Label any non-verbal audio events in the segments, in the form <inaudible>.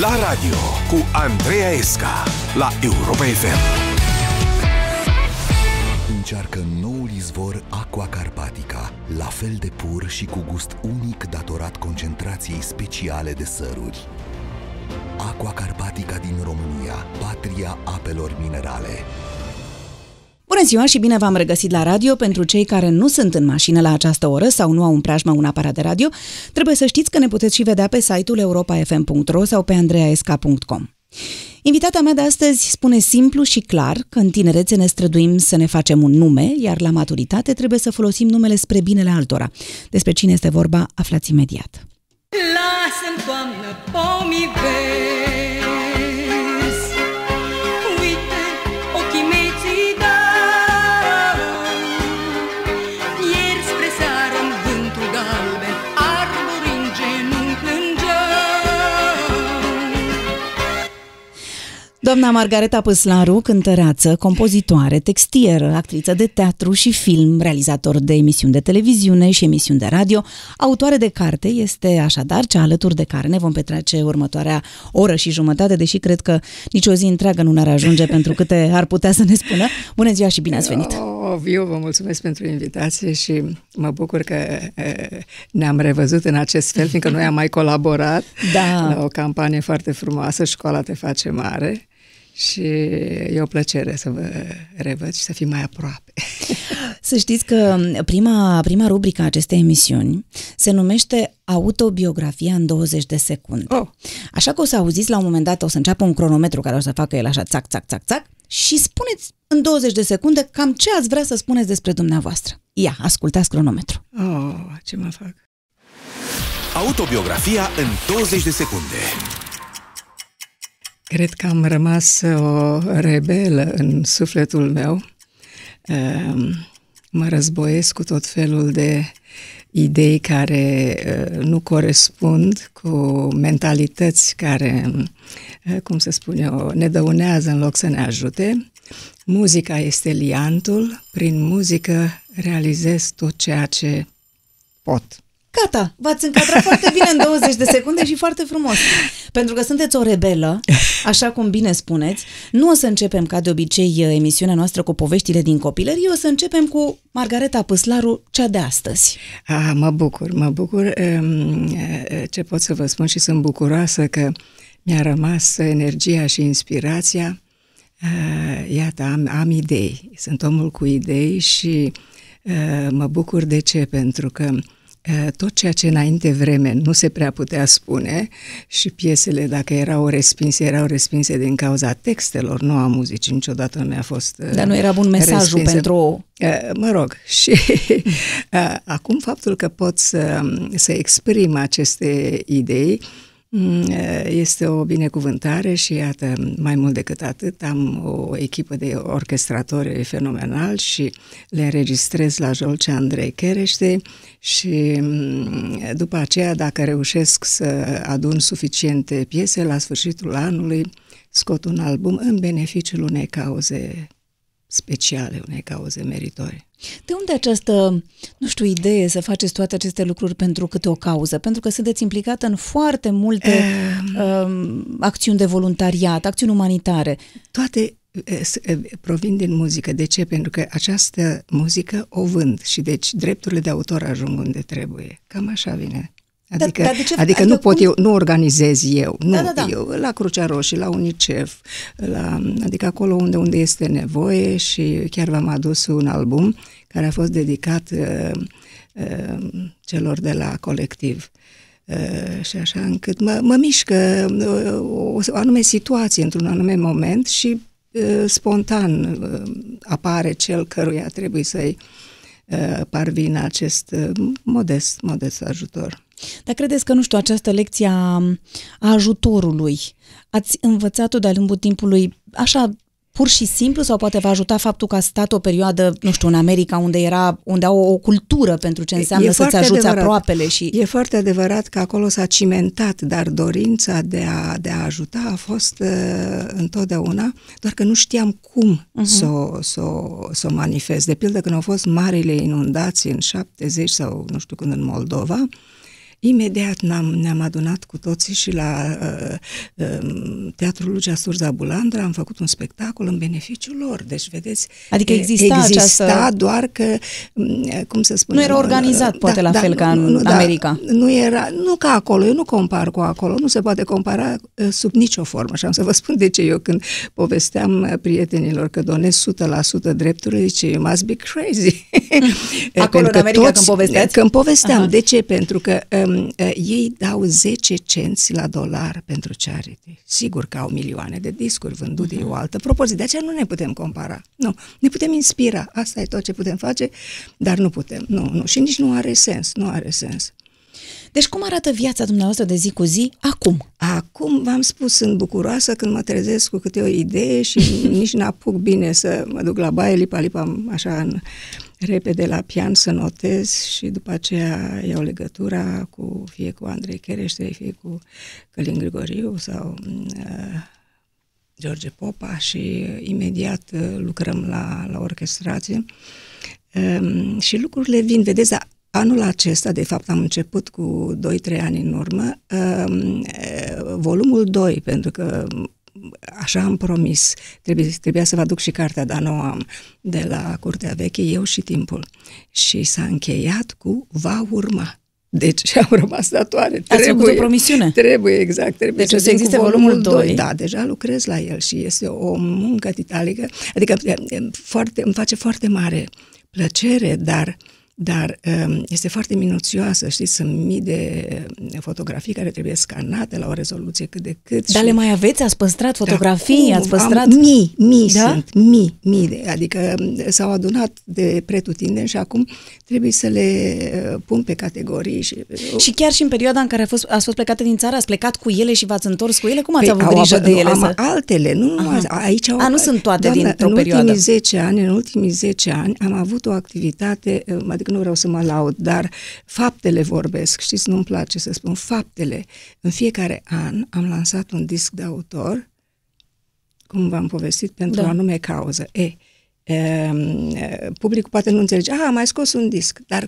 La radio cu Andreea Esca la Europa FM. Încearcă noul izvor Aqua Carpatica, la fel de pur și cu gust unic datorat concentrației speciale de săruri. Aqua Carpatica din România, patria apelor minerale. Bună ziua și bine v-am regăsit la radio. Pentru cei care nu sunt în mașină la această oră sau nu au în preajmă un aparat de radio, trebuie să știți că ne puteți și vedea pe site-ul europa.fm.ro sau pe andreaesca.com. Invitata mea de astăzi spune simplu și clar că în tinerețe ne străduim să ne facem un nume, iar la maturitate trebuie să folosim numele spre binele altora. Despre cine este vorba, aflați imediat. Lasă-mi, toamnă, pomii vezi Doamna Margareta Păslaru, cântăreață, compozitoare, textieră, actriță de teatru și film, realizator de emisiuni de televiziune și emisiuni de radio, autoare de carte, este așadar cea alături de care ne vom petrece următoarea oră și jumătate, deși cred că nici o zi întreagă nu ne-ar ajunge <laughs> pentru câte ar putea să ne spună. Bună ziua și bine ați venit! Oh, eu vă mulțumesc pentru invitație și mă bucur că eh, ne-am revăzut în acest fel, fiindcă noi am mai colaborat Da. la o campanie foarte frumoasă, Școala te face mare. Și e o plăcere să vă revăd și să fim mai aproape. Să știți că prima, prima rubrică a acestei emisiuni se numește Autobiografia în 20 de secunde. Oh. Așa că o să auziți la un moment dat, o să înceapă un cronometru care o să facă el așa, țac, țac, țac, țac, și spuneți în 20 de secunde cam ce ați vrea să spuneți despre dumneavoastră. Ia, ascultați cronometru. Oh, ce mă fac? Autobiografia în 20 de secunde. Cred că am rămas o rebelă în sufletul meu. Ehm, Mă războiesc cu tot felul de idei care eh, nu corespund cu mentalități care, eh, cum să spun eu, ne dăunează în loc să ne ajute. Muzica este liantul, prin muzică realizez tot ceea ce pot. Gata, v-ați încadrat foarte bine în 20 de secunde și foarte frumos. Pentru că sunteți o rebelă, așa cum bine spuneți, nu o să începem ca de obicei emisiunea noastră cu poveștile din copilărie, o să începem cu Margareta Păslaru, cea de astăzi. Ah, mă bucur, mă bucur. Em, eh, Ce pot să vă spun și sunt bucuroasă că mi-a rămas energia și inspirația. Eh, Iată, am, am idei. Sunt omul cu idei și eh, mă bucur de ce? Pentru că eh, tot ceea ce înainte vreme nu se prea putea spune și piesele, dacă erau respinse, erau respinse din cauza textelor, nu a muzicii, niciodată nu mi-a fost eh, Dar nu era bun mesajul respinsă. pentru o... Eh, Mă rog, <laughs> și eh, acum faptul că pot să, să exprim aceste idei mm, eh, este o binecuvântare și iată, mai mult decât atât, am o echipă de orchestratori fenomenal și le înregistrez la Jolce Andrei Cherește și mm, după aceea, dacă reușesc să adun suficiente piese, la sfârșitul anului scot un album în beneficiul unei cauze speciale, unei cauze meritorii. De unde această, nu știu, idee să faceți toate aceste lucruri pentru câte o cauză? Pentru că sunteți implicată în foarte multe um, acțiuni de voluntariat, acțiuni umanitare. Toate eh, s- eh, provin din muzică. De ce? Pentru că această muzică o vând și deci drepturile de autor ajung unde trebuie. Cam așa vine. Adică, dar de ce- adică adică nu pot cum- eu, nu organizez eu, nu, Da, da, da. eu la Crucea Roșie, la UNICEF, la, adică acolo unde, unde este nevoie și chiar v-am adus un album care a fost dedicat uh, uh, celor de la colectiv. Uh, și așa încât mă, mă mișcă uh, o, o anume situație într-un anume moment și uh, spontan uh, apare cel căruia trebuie să-i uh, parvină acest uh, modest, modest ajutor. Dar credeți că, nu știu, această lecție a, a ajutorului, ați învățat-o de-a lungul timpului așa pur și simplu sau poate v-a ajuta faptul că a stat o perioadă, nu știu, în America unde era, unde au o cultură pentru ce înseamnă să-ți foarte ajuți adevărat. aproapele și... E foarte adevărat că acolo s-a cimentat, dar dorința de a, de a ajuta a fost uh, întotdeauna, doar că nu știam cum uh-huh. să, o- să, o- să o manifest. De pildă, când au fost marile inundații în 70 sau nu știu când în Moldova, Imediat ne-am, ne-am adunat cu toții și la uh, uh, Teatrul Lucea Surza Bulandra am făcut un spectacol în beneficiul lor. Deci, vedeți, Adică exista exista această- doar că, m, cum să spun... Nu era organizat, poate, la fel ca în America. Da, nu era, nu ca acolo, eu nu compar cu acolo, nu se poate compara uh, sub nicio formă. Și am să vă spun de ce eu când povesteam uh, prietenilor că donez 100% drepturile, zice, you must be crazy. <laughs> Acolo, Pentru în că America, când povesteați? Când povesteam. Aha. De ce? Pentru că um, uh, ei dau 10 cenți la dolar pentru charity. Sigur că au milioane de discuri vândute, uh-huh. e o altă propoziție. De aceea nu ne putem compara. Nu. Ne putem inspira. Asta e tot ce putem face, dar nu putem. Nu, nu. Și nici nu are sens. Nu are sens. Deci cum arată viața dumneavoastră de zi cu zi acum? Acum v-am spus, sunt bucuroasă când mă trezesc cu câte o idee și <laughs> nici n-apuc bine să mă duc la baie, lipa-lipa așa în, repede la pian să notez și după aceea iau legătura cu fie cu Andrei Cherește, fie cu Călin Grigoriu sau uh, George Popa și imediat uh, lucrăm la, la orchestrație. Um, și lucrurile vin, vedeți, dar Anul acesta, de fapt, am început cu 2-3 ani în urmă, um, volumul 2, pentru că așa am promis, trebuie, trebuia să vă aduc și cartea, dar nu am, de la Curtea Veche, eu și timpul. Și s-a încheiat cu va urma. Deci <laughs> am rămas datoare. Ați făcut o promisiune. Trebuie, exact. Trebuie deci o să vin existe cu volumul 2. Da, deja lucrez la el și este o muncă titanică. Adică foarte, îmi face foarte mare plăcere, dar dar um, este foarte minuțioasă, știți, sunt mii de fotografii care trebuie scanate la o rezoluție cât de cât. Dar și... le mai aveți? Ați păstrat fotografii? Da, ați păstrat? Am, mii, mii da? sunt, mii, mii. De, adică s-au adunat de pretutindeni și acum trebuie să le uh, pun pe categorii. Și, uh, și chiar și în perioada în care a fost, ați fost plecate din țară, ați plecat cu ele și v-ați întors cu ele? Cum ați păi, avut au grijă avut, de ele? Am să... altele, nu numai aici au, A, nu sunt toate doamnă, dintr-o în perioadă. ultimii 10 ani, în ultimii 10 ani am avut o activitate, adică nu vreau să mă laud, dar faptele vorbesc, știți, nu-mi place să spun faptele. În fiecare an am lansat un disc de autor, cum v-am povestit, pentru Da. o anume cauză. E, um, publicul poate nu înțelege, a, am mai scos un disc, dar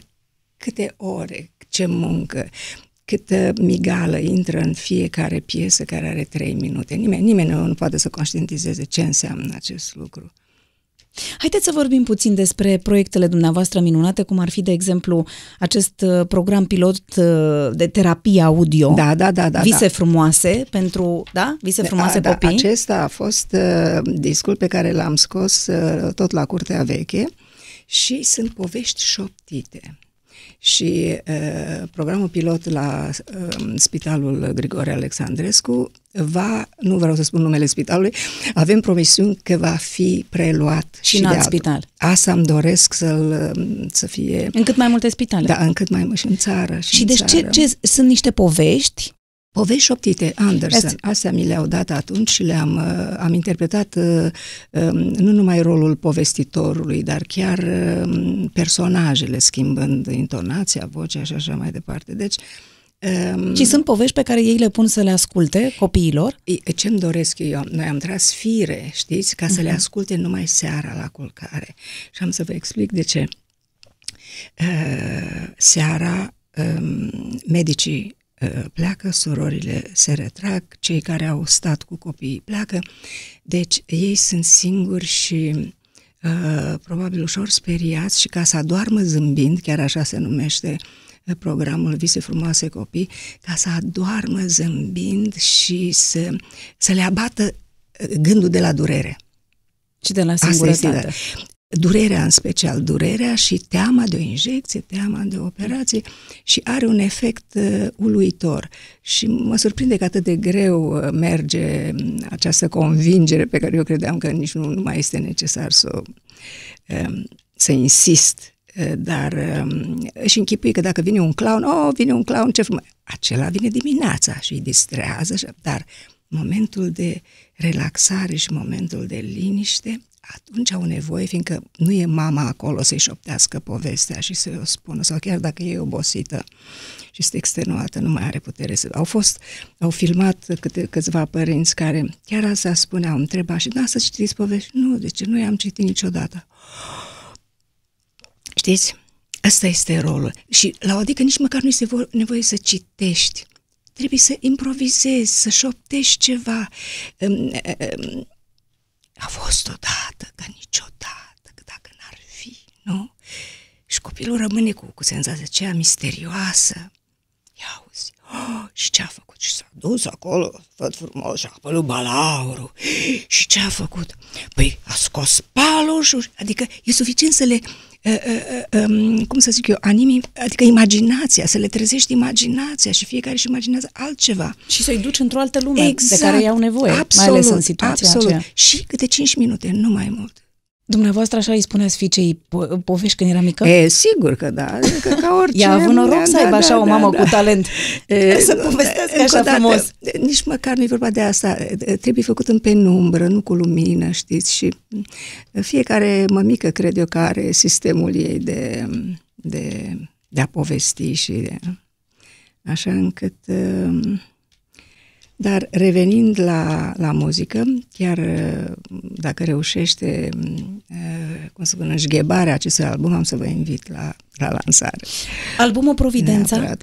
câte ore, ce muncă, câtă migală intră în fiecare piesă care are trei minute. Nimeni, nimeni nu, nu poate să conștientizeze ce înseamnă acest lucru. Haideți să vorbim puțin despre proiectele dumneavoastră minunate, cum ar fi, de exemplu, acest uh, program pilot uh, de terapie audio. Da, da, da, da. Vise da. frumoase pentru, da? Vise frumoase da, copii. Da, acesta a fost uh, discul pe care l-am scos uh, tot la Curtea Veche și sunt povești șoptite. Și uh, programul pilot la uh, Spitalul Grigore Alexandrescu va, nu vreau să spun numele spitalului, avem promisiuni că va fi preluat Și și, în de alt altul. spital. Asta îmi doresc să să fie... În cât mai multe spitale. Da, în cât mai mult și în țară. Și, Și în deci ce, țară. ce sunt niște povești Povești șoptite, Anderson. Astea- Astea mi le-au dat atunci și le-am uh, am interpretat uh, um, nu numai rolul povestitorului, dar chiar um, personajele, schimbând intonația, vocea și așa mai departe. Deci, um, și sunt povești pe care ei le pun să le asculte copiilor. e- ce-mi doresc eu? Noi am tras fire, știți, ca Mhm. să le asculte numai seara la culcare. Și am să vă explic de ce. Uh, seara, um, medicii uh, pleacă, surorile se retrag, cei care au stat cu copiii pleacă, deci ei sunt singuri și uh, probabil ușor speriați și ca să adoarmă zâmbind, chiar așa se numește uh, programul Vise frumoase copii, ca să adoarmă zâmbind și să, să le abată uh, gândul de la durere. Și de la Asta singurătate. este, da. Durerea în special, durerea și teama de o injecție, teama de o operație și are un efect uh, uluitor. Și mă surprinde că atât de greu uh, merge um, această convingere pe care eu credeam că nici nu, nu mai este necesar să, um, să insist. Uh, Dar um, își închipui că dacă vine un clown, oh, vine un clown, ce frumos. Acela vine dimineața și îi distrează, și- dar momentul de relaxare și momentul de liniște, atunci au nevoie, fiindcă nu e mama acolo să-i șoptească povestea și să-i o spună, sau chiar dacă e obosită și este extenuată, nu mai are putere să... Au fost, au filmat câte, câțiva părinți care chiar asta spuneau, îmi întreba și da, să citiți povești? Nu, de ce nu i-am citit niciodată? Știți, Asta este rolul. Și la o adică nici măcar nu este vo- nevoie să citești. Trebuie să improvizezi, să șoptești ceva. Um, um, a fost odată, ca niciodată, că dacă n-ar fi, nu? Și copilul rămâne cu, cu senzația aceea misterioasă. Ia auzi, oh, și ce a făcut? Și s-a dus acolo, văd frumos, și a apărut balaurul. <gasps> Și ce a făcut? Păi a scos paloșul, adică e suficient să le, uh, uh, um, cum să zic eu, animi, adică imaginația, să le trezești imaginația și fiecare își imaginează altceva. Și să-i duci într-o altă lume Exact, de care iau nevoie, absolut, mai ales în situația absolut. aceea. Și câte 5 minute, nu mai mult. Dumneavoastră așa îi spuneați fiicei po- povești când era mică? E, sigur că da, adică ca orice... <laughs> Ea a avut noroc să aibă așa o mamă cu talent. E, Să povestească încă așa o dată, frumos. Nici măcar nu e vorba de asta. Trebuie făcut în penumbră, nu cu lumină, știți? Și fiecare mămică, cred eu, că are sistemul ei de, de, de a povesti și de, așa încât... um, Dar revenind la, la muzică, chiar uh, dacă reușește, uh, cum să spun, înșghebarea acestui album, am să vă invit la, la lansare. Albumul Providența, Neapărat.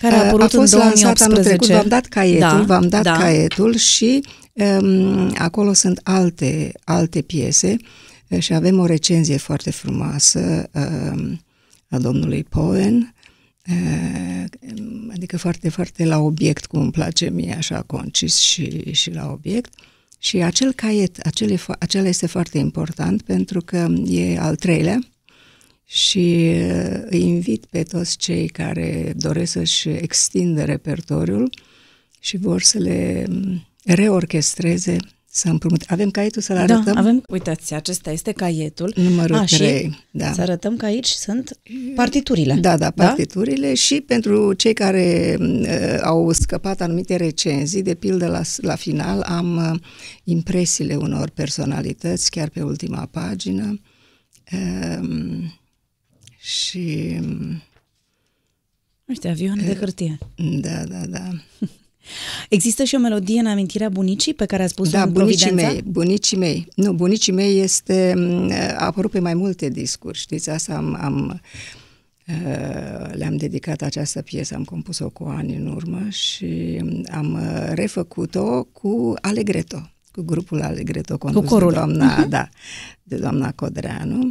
care a apărut fost în lansat anul 2018. trecut, v-am dat caietul, Da, v-am dat da. caietul și um, acolo sunt alte, alte piese uh, și avem o recenzie foarte frumoasă um, a domnului Poen, uh, adică foarte, foarte la obiect, cum îmi place mie, așa concis și, și la obiect. Și acel caiet, acel e, fo- acela este foarte important pentru că e al treilea și uh, îi invit pe toți cei care doresc să-și extindă repertoriul și vor să le mm, reorchestreze, să împrumute. Avem caietul să-l Da, arătăm? avem, uitați, acesta este caietul. Numărul A, și trei, da. Să arătăm că aici sunt partiturile. Da, da, partiturile și pentru cei care uh, au scăpat anumite recenzii, de pildă la, la final am uh, impresiile unor personalități, chiar pe ultima pagină. Um, și Uite, avioane de hârtie. da, da, da. <laughs> Există și o melodie în amintirea bunicii pe care a spus Da, în bunicii Providența? mei, bunicii mei. Nu, bunicii mei este, m, a apărut pe mai multe discuri, știți, asta am, am uh, le-am dedicat această piesă, am compus-o cu ani în urmă și am uh, refăcut-o cu Alegreto, cu grupul Alegreto condus corul. de doamna, da, de doamna Codreanu.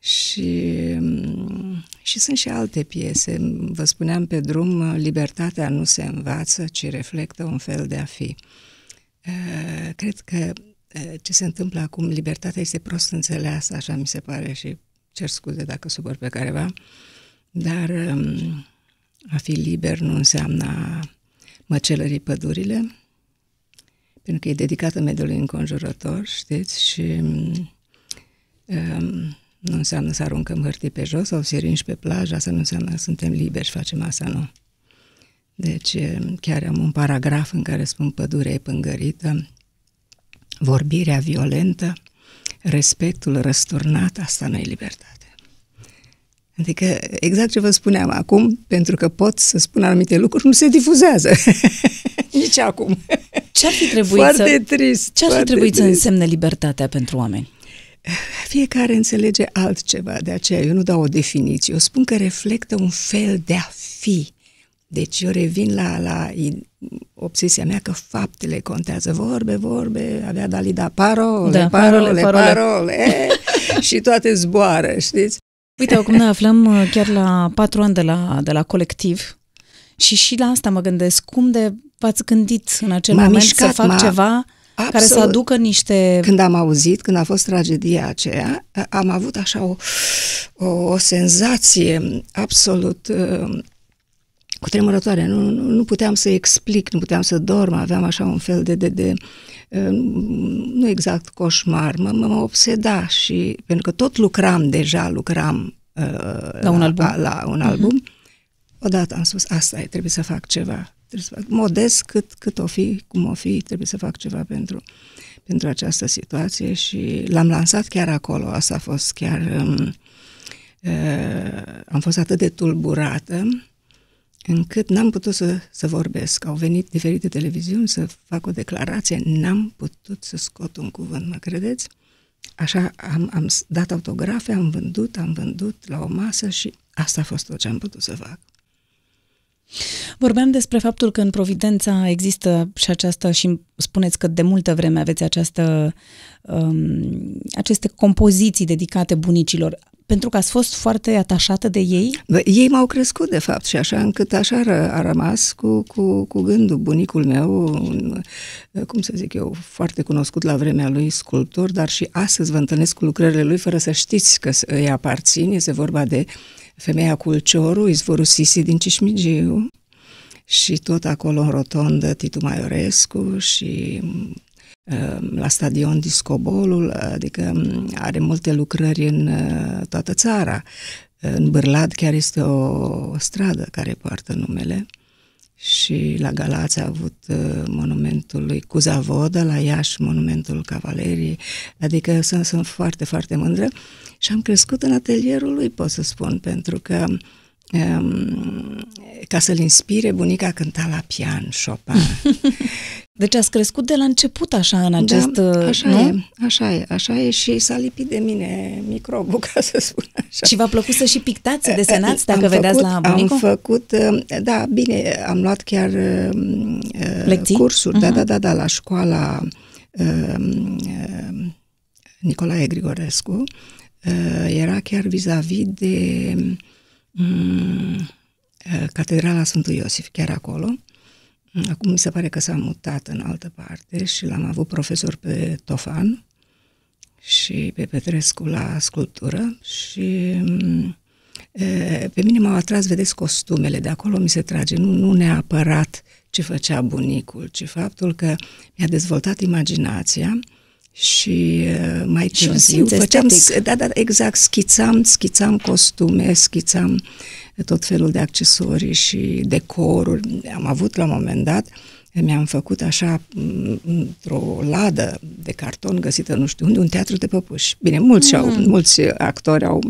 Și, mm, și sunt și alte piese. Vă spuneam pe drum, libertatea nu se învață, ci reflectă un fel de a fi. Uh, Cred că uh, ce se întâmplă acum, libertatea este prost înțeleasă, așa mi se pare și cer scuze dacă supăr pe careva, dar um, a fi liber nu înseamnă a măcelări pădurile, pentru că e dedicată mediului înconjurător, știți, și um, nu înseamnă să aruncăm hârtii pe jos sau sirinși pe plajă, asta nu înseamnă că suntem liberi și facem asta, nu. Deci chiar am un paragraf în care spun pădurea e pângărită, vorbirea violentă, respectul răsturnat, asta nu e libertate. Adică exact ce vă spuneam acum, pentru că pot să spun anumite lucruri, nu se difuzează. <laughs> Nici acum. Ce-ar fi trebuit Foarte să... trist. Ce ar fi foarte trebuit să trist. însemne libertatea pentru oameni? Fiecare înțelege altceva, de aceea eu nu dau o definiție, eu spun că reflectă un fel de a fi. Deci eu revin la, la i- obsesia mea că faptele contează, vorbe, vorbe, avea Dalida parole, Da, parole, parole, parole. parole, <laughs> și toate zboară, știți? Uite, acum ne aflăm uh, chiar la patru ani de la, de la colectiv și și la asta mă gândesc. Cum de v-ați gândit în acel M-a moment mișcat, să fac m-a- ceva care să Absolut. aducă niște... Când am auzit, când a fost tragedia aceea, am avut așa o, o, o senzație absolut uh, cutremurătoare. Nu, nu, nu puteam să explic, nu puteam să dorm, aveam așa un fel de, de, de uh, nu exact coșmar, mă, mă, mă obseda și pentru că tot lucram deja, lucram uh, La un album. La, la un album. Odată am spus, asta e, trebuie să fac ceva. Trebuie să fac, modest cât, cât o fi, cum o fi, trebuie să fac ceva pentru, pentru această situație și l-am lansat chiar acolo. Asta a fost chiar... Um, uh, am fost atât de tulburată încât n-am putut să, să vorbesc. Au venit diferite televiziuni să fac o declarație, n-am putut să scot un cuvânt, mă credeți? Așa am, am dat autografe, am vândut, am vândut la o masă și Asta a fost tot ce am putut să fac. Vorbeam despre faptul că în Providența există și această, și spuneți că de multă vreme aveți această, um, aceste compoziții dedicate bunicilor, pentru că ați fost foarte atașată de ei? Bă, ei m-au crescut, de fapt, și așa încât așa a, a rămas cu, cu, cu gândul. Bunicul meu, un, cum să zic eu, foarte cunoscut la vremea lui, sculptor, dar și astăzi vă întâlnesc cu lucrările lui fără să știți că îi aparțin. Este vorba de femeia Culcioru, izvorul Sisi din Cismigiu, și tot acolo în rotondă Titu Maiorescu și uh, la stadion Discobolul, adică um, are multe lucrări în uh, toată țara. În Bârlad chiar este o stradă care poartă numele și la Galați a avut uh, monumentul lui Cuzavodă, la Iași monumentul Cavaleriei, adică sunt, sunt foarte, foarte mândră și am crescut în atelierul lui, pot să spun, pentru că uh, um, ca să-l inspire, bunica cânta la pian, Chopin. <laughs> deci ați crescut de la început așa în acest... Da, așa nu? e, așa e, așa e și s-a lipit de mine microbul, <laughs> ca să spun așa. Și v-a plăcut să și pictați, să desenați, dacă am vedeați făcut, la bunicul? Am făcut, da, bine, am luat chiar Lecții? cursuri, uh-huh. da, da, da, da, la școala uh, Nicolae Grigorescu. Uh, era chiar vis-a-vis de mm, Catedrala Sfântul Iosif, chiar acolo. Acum mi se pare că s-a mutat în altă parte și l-am avut profesor pe Tofan și pe Petrescu la sculptură și pe mine m-au atras, vedeți, costumele, de acolo mi se trage, nu, nu neapărat ce făcea bunicul, ci faptul că mi-a dezvoltat imaginația și uh, mai târziu și făceam, da, da, exact, schițam, schițam costume, schițam tot felul de accesorii și decoruri. Am avut la un moment dat uh, mi-am făcut așa într-o ladă de carton găsită nu știu unde, un teatru de păpuși. Bine, mulți, mm. au, mulți actori au,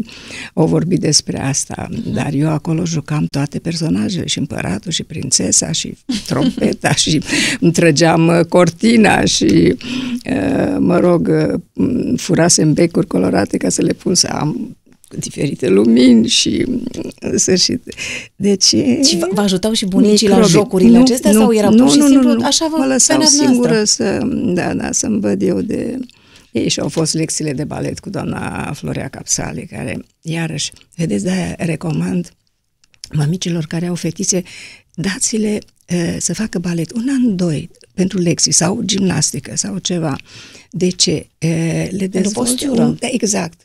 au vorbit despre asta, mm. dar eu acolo jucam toate personajele, și împăratul, și prințesa, și trompeta, și îmi trăgeam cortina și, uh, mă rog, uh, furasem becuri colorate ca să le pun să am diferite lumini și în sfârșit. Deci, și vă ajutau și bunicii microbi. la jocurile nu, acestea nu, sau erau nu, pur și nu, simplu nu, nu. așa vă mă lăsau singură să, da, da, să-mi văd eu de... Ei și au fost lecțiile de balet cu doamna Florea Capsali, care, iarăși, vedeți, de recomand mamicilor care au fetițe, dați-le uh, să facă balet un an, doi, pentru lecții sau gimnastică sau ceva. De ce? Uh, le dezvoltă... Exact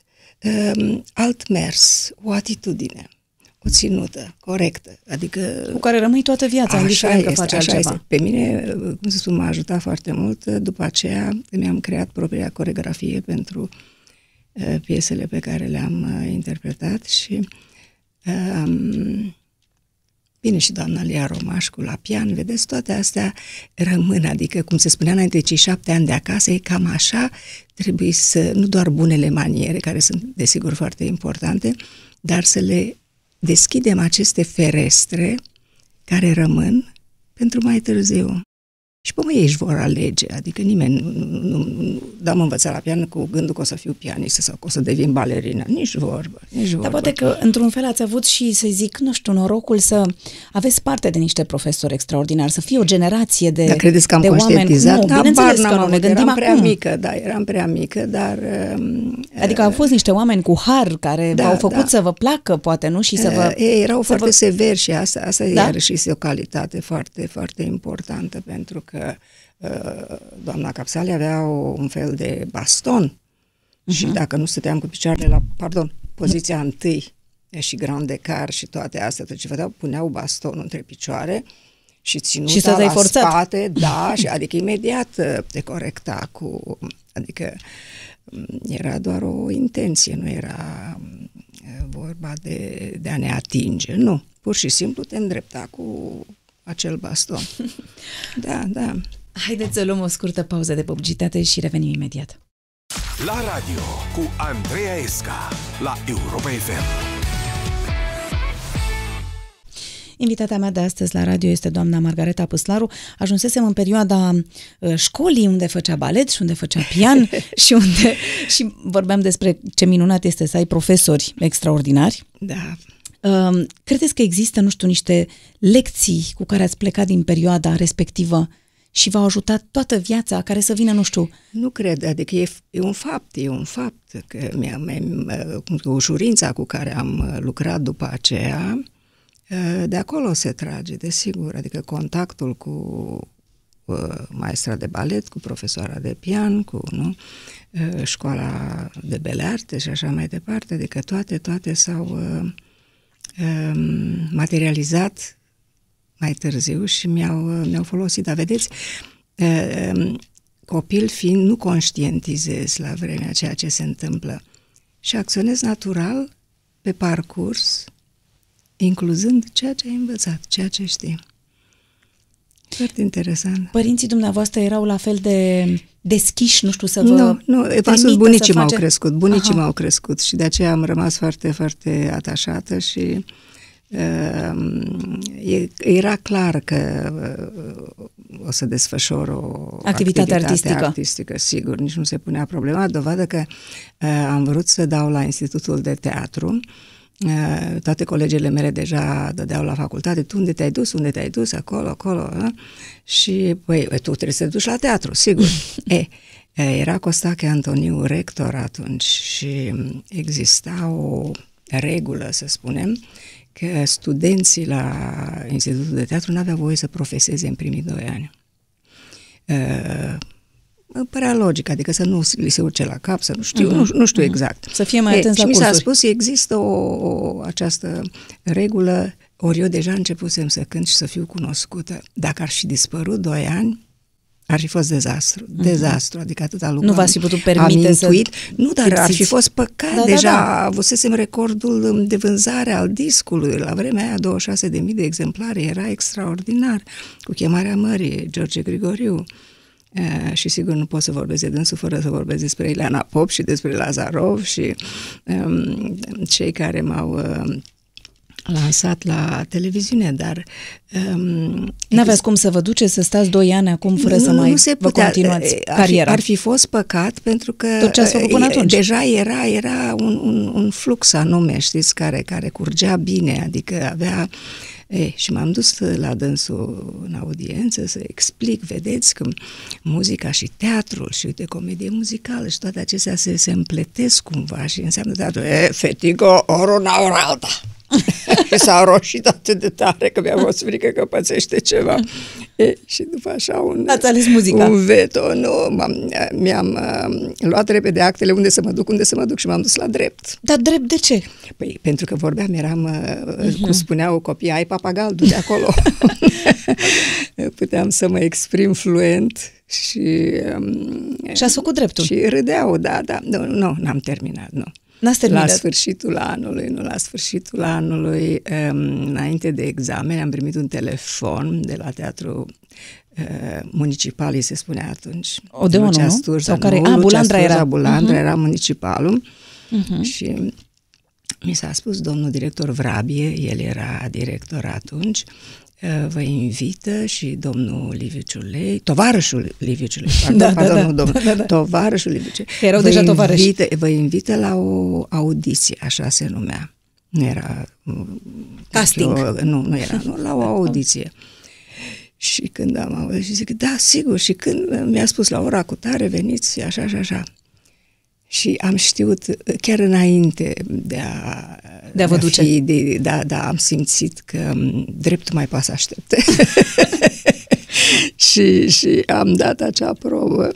um, alt mers, o atitudine, o ținută corectă, adică... Cu care rămâi toată viața, indiferent că faci așa altceva. Este. Pe mine, cum să spun, m-a ajutat foarte mult. După aceea mi-am creat propria coregrafie pentru uh, piesele pe care le-am uh, interpretat și um, Bine, și doamna Lia Romașcu la pian, vedeți, toate astea rămân, adică, cum se spunea înainte, cei șapte ani de acasă, e cam așa, trebuie să, nu doar bunele maniere, care sunt, desigur, foarte importante, dar să le deschidem aceste ferestre care rămân pentru mai târziu. Și pe ei își vor alege, adică nimeni nu, nu, nu, nu am învățat la pian cu gândul că o să fiu pianistă sau că o să devin balerină, nici vorbă, nici vorbă. Dar poate că într-un fel ați avut și, să zic, nu știu, norocul să aveți parte de niște profesori extraordinari, să fie o generație de Dar credeți că am de conștientizat? Oameni. Nu, da, bineînțeles bar, că nu, ne gândim eram acum. prea mică, da, eram prea mică, dar... Adică au fost niște oameni cu har care Da, v-au făcut da. să vă placă, poate, nu? Și să vă... Ei, erau să foarte vă... severi și asta, asta Da? da? iarăși este o calitate foarte, foarte importantă pentru că uh, doamna Capsale avea o, un fel de baston uh-huh. și dacă nu stăteam cu picioarele la, pardon, poziția întâi și grand de car și toate astea, tot ce vedeau, puneau bastonul între picioare și ținuta Și stăteai la forțat. spate, da, <laughs> și adică imediat uh, te corecta cu, adică mm, era doar o intenție, nu era mm, vorba de, de a ne atinge, nu, pur și simplu te îndrepta cu acel baston. <laughs> Da, da. Haideți să luăm o scurtă pauză de publicitate și revenim imediat. La radio cu Andreea Esca la Europa FM. Invitata mea de astăzi la radio este doamna Margareta Păslaru. Ajunsesem în perioada uh, școlii unde făcea balet și unde făcea pian <laughs> și unde și vorbeam despre ce minunat este să ai profesori extraordinari. Da. Um, credeți că există, nu știu, niște lecții cu care ați plecat din perioada respectivă și v-au ajutat toată viața care să vină, nu știu... Nu cred, adică e, e un fapt, e un fapt că mi-a, mi ușurința cu care am uh, lucrat după aceea, uh, de acolo se trage, desigur, adică contactul cu uh, maestra de balet, cu profesoara de pian, cu nu, școala de bele arte și așa mai departe, adică toate, toate s-au uh, um, materializat mai târziu și mi-au, mi-au folosit. Dar vedeți, um, copil fiind, nu conștientizez la vremea ceea ce se întâmplă și acționez natural pe parcurs, incluzând ceea ce ai învățat, ceea ce știi. Foarte interesant. Părinții dumneavoastră erau la fel de deschiși, nu știu, să vă Nu, nu, v-am spus, bunicii m-au face... crescut, bunicii Aha. m-au crescut și de aceea am rămas foarte, foarte atașată și uh, era clar că uh, o să desfășor o activitate, activitate artistică. artistică, sigur, nici nu se punea problema, dovadă că uh, am vrut să dau la Institutul de Teatru, uh, Eh, toate colegele mele deja dădeau la facultate, tu unde te-ai dus, unde te-ai dus, acolo, acolo, a? și păi, tu trebuie să te duci la teatru, sigur. <laughs> e, era Costache Antoniu rector atunci și exista o regulă, să spunem, că studenții la Institutul de Teatru nu aveau voie să profeseze în primii doi ani. Uh, părea logic, adică să nu li se urce la cap, să nu știu, uh-huh. nu, nu știu uh-huh. exact. Să fie mai atenți la și cursuri. mi s-a spus, există o, o, această regulă, ori eu deja începusem să cânt și să fiu cunoscută. Dacă ar fi dispărut doi ani, ar fi fost dezastru, uh-huh. dezastru, adică atâta lucru Nu v-ați fi putut permite am intuit. să Nu, dar Exiți. ar fi fost păcat, da, deja da, da. avusesem recordul de vânzare al discului, la vremea aia 26.000 de exemplare, era extraordinar, cu chemarea mării, George Grigoriu. Uh, și sigur nu pot să vorbesc de dânsul fără să vorbesc despre Ileana Pop și despre Lazarov și um, cei care m-au uh, lansat la televiziune, dar... Um, N-aveți cum să vă duceți să stați doi ani acum fără nu, să mai nu se vă putea, continuați ar cariera? Fi, ar fi fost păcat pentru că Tot ce ați făcut până atunci. deja era, era un, un, un flux anume, știți, care, care curgea bine, adică avea uh, E, și m-am dus la dânsul în audiență să explic, vedeți că muzica și teatrul și uite, comedie muzicală și toate acestea se, se împletesc cumva și înseamnă teatru. E, fetico, ori una, ori alta. <laughs> și s-a roșit atât de tare că mi-a fost frică că pățește ceva. E, și după așa un, Ați ales muzica. un veto, nu, m-am, mi-am uh, luat repede actele unde să mă duc, unde să mă duc și m-am dus la drept. Dar drept de ce? Păi pentru că vorbeam, eram, uh, uh-huh. cum spuneau copiii, ai papagal, du de acolo. <laughs> Puteam să mă exprim fluent și... Um, și a făcut dreptul. Și râdeau, da, da. Nu, nu, n-am terminat, nu. N-ați terminat? La sfârșitul anului, nu la sfârșitul anului, um, înainte de examen, am primit un telefon de la teatru uh, municipal, se spune atunci. Odeon, nu? Sturza, Sau care? Nu, a, Bulandra era. Bulandra uh-huh. era municipalul uh-huh. și mi s-a spus domnul director Vrabie, el era director atunci, uh, vă invită și domnul Liviu Ciulei, tovarășul Liviu Ciulei, <laughs> pardon, da, pardon, da, da, domnul, da, da. tovarășul Liviu Ciulei, erau vă deja tovarăși. Invită, vă invită la o audiție, așa se numea. Nu era... Casting. O, nu, nu era, nu, la o <laughs> audiție. Și când am auzit, și zic, da, sigur, și când mi-a spus la ora cu tare, veniți, așa, așa, așa. Și am știut, chiar înainte de a, de a vă duce. Fi, de, da, da, am simțit că dreptul mai pas aștepte. <laughs> și, și am dat acea probă.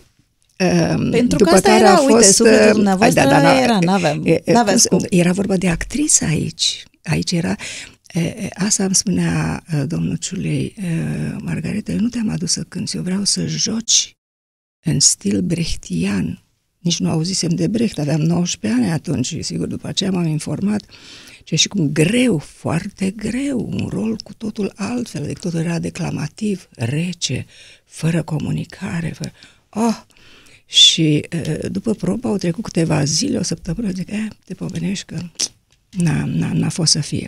Pentru După că asta care era, a fost, uite, sufletul dumneavoastră da, da, da, era, n-aveam, n-aveam Era vorba de actriță aici. Aici era, asta îmi spunea domnul Ciulei, Margareta, eu nu te-am adus să cânti, eu vreau să joci în stil brechtian, nici nu auzisem de Brecht, aveam 19 ani atunci și sigur după aceea m-am informat ce și cum greu, foarte greu, un rol cu totul altfel, adică totul era declamativ, rece, fără comunicare, fără... Oh! Și după probă au trecut câteva zile, o săptămână, zic, eh, te pomenești că n-a, n-a, n-a fost să fie.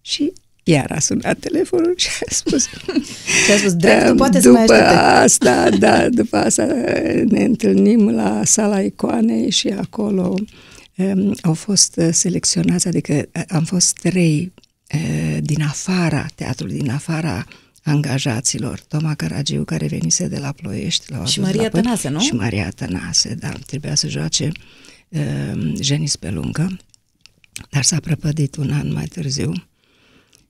Și iar a sunat telefonul și a spus... <laughs> și a spus, dreptul poate să mai asta, da, după asta ne întâlnim la sala icoanei și acolo um, au fost selecționați, adică am fost trei uh, din afara teatrului, din afara angajaților, Toma Caragiu, care venise de la Ploiești. l-au Și adus Maria la Păi- Tănase, nu? Și Maria Tănase, da, trebuia să joace uh, Jenis pe lungă, dar s-a prăpădit un an mai târziu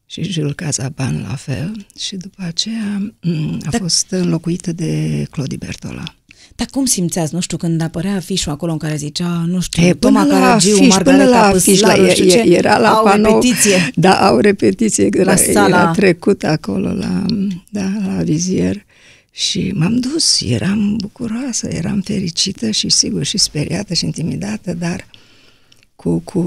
și Jules Cazaban la fel și după aceea m, a fost înlocuită de Clodi Bertola. Dar cum simțeați, nu știu, când apărea afișul acolo în care zicea, nu știu, E, Toma până la Caragiu, afiș, Margareta până la afiș, la, Păslaru, e, știu ce, e, era la au panou, repetiție. Da, au repetiție, La era, sala- era trecut acolo la, da, la vizier și m-am dus, eram bucuroasă, eram fericită și sigur și speriată și intimidată, dar cu, cu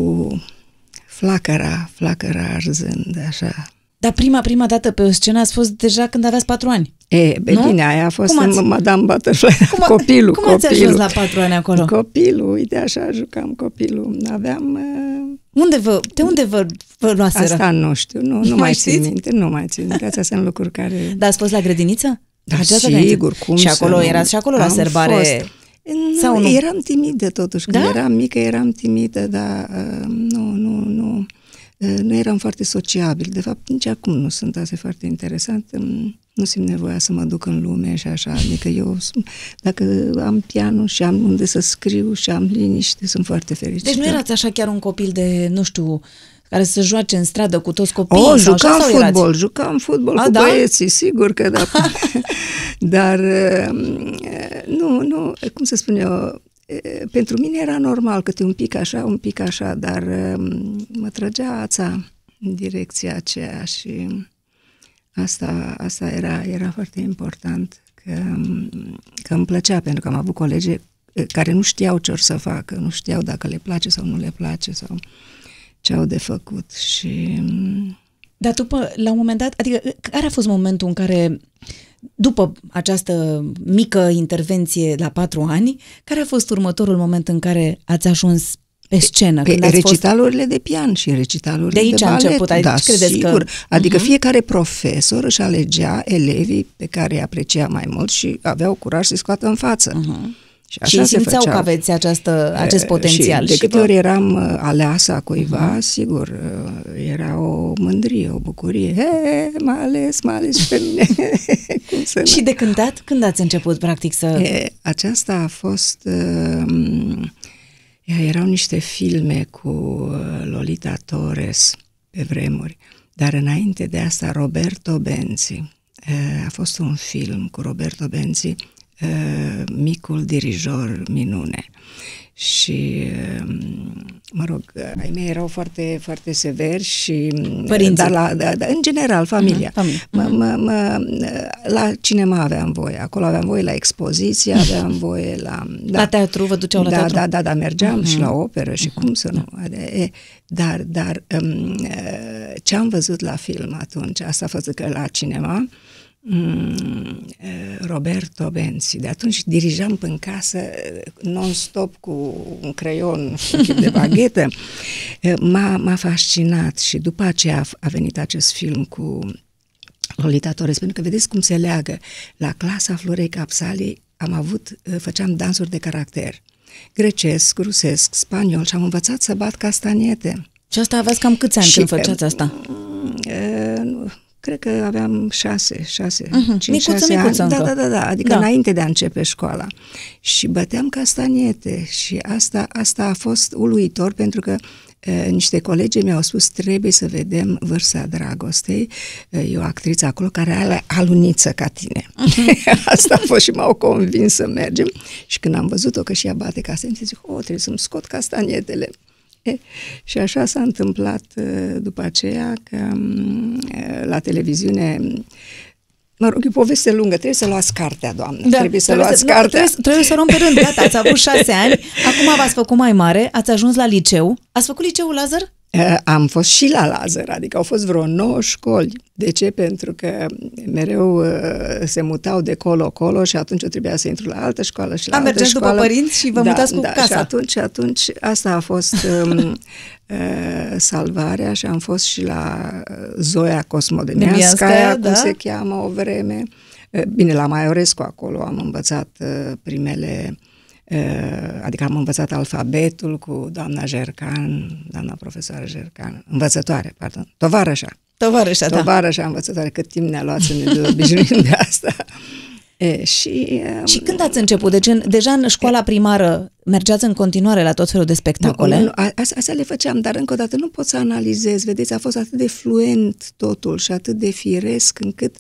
flacăra, flacăra arzând, așa. Dar prima, prima dată pe o scenă ați fost deja când aveați patru ani. E, be, Nu? bine, aia a fost Cum ați- Madame Butterfly, <laughs> Cum a- copilul, cum ați copilul. ajuns la patru ani acolo? Copilul, uite așa jucam copilul. Aveam uh, Unde vă, de unde vă, vă luaseră? Asta nu știu, nu, nu, Nu nu mai mai țin știți? minte, nu mai țin minte. Astea sunt lucruri care... <laughs> Dar ați fost la grădiniță? Da, Această sigur, grădiniță? cum Și să acolo nu? erați și acolo la Am serbare? Fost. Nu, Sau nu? Eram timidă totuși. Când Da? eram mică eram timidă, dar uh, nu, nu, nu. Uh, nu eram foarte sociabil. De fapt, nici acum nu sunt. Asta e foarte interesant. Um, Nu simt nevoia să mă duc în lume și așa. Adică eu, sunt- dacă am pianul și am unde să scriu și am liniște, sunt foarte fericită. Deci nu erați așa chiar un copil de, nu știu, care să joace în stradă cu toți copiii? Oh, sau așa, jucam sau erați? fotbal, jucam fotbal A, cu da? băieții, sigur că da. <laughs> Dar, um, nu, nu, cum să spun eu, e, pentru mine era normal, câte un pic așa, un pic așa, dar um, mă trăgea ața în direcția aceea și asta, asta era, era foarte important, că, um, că îmi plăcea, pentru că am avut colegi e, care nu știau ce or să facă, nu știau dacă le place sau nu le place sau ce au de făcut și um, Dar după, la un moment dat, adică care a fost momentul în care, după această mică intervenție la patru ani, care a fost următorul moment în care ați ajuns pe scenă? Pe când ați fost... recitalurile de pian și recitalurile De aici de a balet. început, adică da, credeți că- sigur. Adică Mhm. fiecare profesor își alegea elevii pe care îi aprecia mai mult și aveau curaj să-i scoată în față. Mhm. Și Și așa se simțeau făceau. că aveți această, acest Eh, potențial. Și de câte vă- ori eram uh, aleasă a cuiva, sigur, uh, era o mândrie, o bucurie. He, m-a ales, m-a ales și pe mine. <laughs> Cum să Și de cântat? Când ați început, practic, să... E, aceasta a fost... Uh, erau niște filme cu uh, Lolita Torres pe vremuri, dar înainte de asta Roberto Benzi. Uh, a fost un film cu Roberto Benzi, uh, Micul dirijor minune. Și, uh, mă rog, ai mei erau foarte, foarte severi și... uh, Părinții. Dar la, da, da, în general, familia. Mhm, familie. Mă, mă, mă, la cinema aveam voie, acolo aveam voie la expoziție, <laughs> aveam voie la... Da. La teatru, vă duceau la da, teatru? Da, da, da, mergeam Mhm. și la operă și cum să nu. E, dar, dar um, ce am văzut la film atunci, asta a fost că la cinema, um, Roberto Benzi, de atunci dirijam în casă non-stop cu un creion, un tip de <laughs> baghetă, m-a, m-a fascinat și după aceea a venit acest film cu Lolita Torres, pentru că vedeți cum se leagă. La clasa Florei Capsali am avut, făceam dansuri de caracter. Grecesc, rusesc, spaniol și am învățat să bat castaniete. Și asta aveți cam câți ani Și când pe- făceați asta? E, nu, cred că aveam șase, șase, Mhm, cinci, micuță, șase micuță ani. Da, încă. da, da, da, adică Da. înainte de a începe școala. Și băteam castaniete și asta, asta a fost uluitor pentru că e, niște colegi mi-au spus trebuie să vedem vârsta dragostei. E, E o actriță acolo care are aluniță ca tine. <laughs> asta a fost și m-au convins să mergem. Și când am văzut-o că și ea bate castaniete, zic, oh, trebuie să-mi scot castanietele. E, <laughs> și așa s-a întâmplat uh, după aceea că um, uh, la televiziune Mă rog, e o poveste lungă, trebuie să luați cartea, doamnă. Da, trebuie să luați nu, cartea. Trebuie, trebuie să luăm pe rând, gata, ați avut șase ani, acum v-ați făcut mai mare, ați ajuns la liceu. Ați făcut liceul Lazar? Uh, Am fost și la Lazar, adică au fost vreo nouă școli. De ce? Pentru că mereu uh, se mutau de colo-colo și atunci eu trebuia să intru la altă școală și la A, altă mergeți după școală. părinți și vă da, mutați cu da, casa. Și atunci, atunci asta a fost um, uh, <laughs> salvarea și am fost și la uh, Zoia Cosmodemianskaya, cum da. se cheamă o vreme. Uh, Bine, la Maiorescu acolo am învățat uh, primele uh, adică am învățat alfabetul cu doamna Jercan, doamna profesoară Jercan, învățătoare, pardon, tovarășa. Tovarășa, da. Tovarășa învățătoare, cât timp ne-a luat să ne obișnuim de asta. E, și, um, Și când ați început? Deci în, deja în școala primară mergeați în continuare la tot felul de spectacole? Nu, nu, a- as- astea le făceam, dar încă o dată nu pot să analizez. Vedeți, a fost atât de fluent totul și atât de firesc încât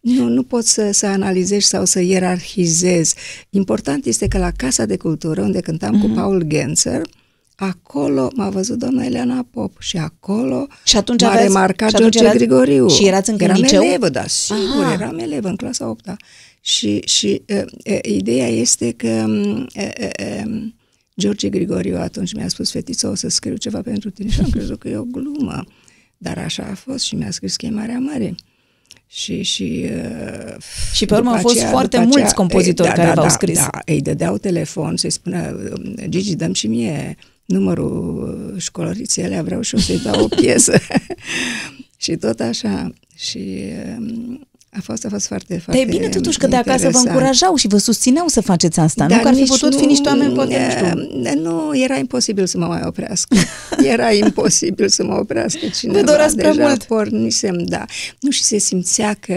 nu, nu pot să, să analizez sau să ierarhizez. Important este că la Casa de Cultură, unde cântam Mhm. cu Paul Genzer, acolo m-a văzut doamna Eleana Pop și acolo Și atunci m-a aveați- remarcat și atunci George erați- Grigoriu. și erați încă în eram liceu? elevă, da, sigur, Aha. eram elevă în clasa 8 -a. Și, și uh, uh, ideea este că um, uh, uh, um, George Grigoriu atunci mi-a spus, fetiță, o să scriu ceva pentru tine <laughs> și am crezut că e o glumă. Dar așa a fost și mi-a scris Chemarea Mare. Și, și, uh, Și pe urmă după au fost foarte mulți compozitori ei, care v-au scris. Da, îi dădeau telefon să-i spună, Gigi, dăm și mie numărul școlăriței alea, vreau și eu să-i dau o piesă. <laughs> și tot așa. Și um, a fost, a fost foarte, Dar foarte e bine totuși că de acasă vă interesant. încurajau și vă susțineau să faceți asta, nu? Că ar fi nici putut fi niște oameni, poate, nu știu. Nu, era imposibil să mă mai oprească. <laughs> Era imposibil să mă oprească cineva. doreați prea Deja mult. pornisem, da. Nu, și se simțea că,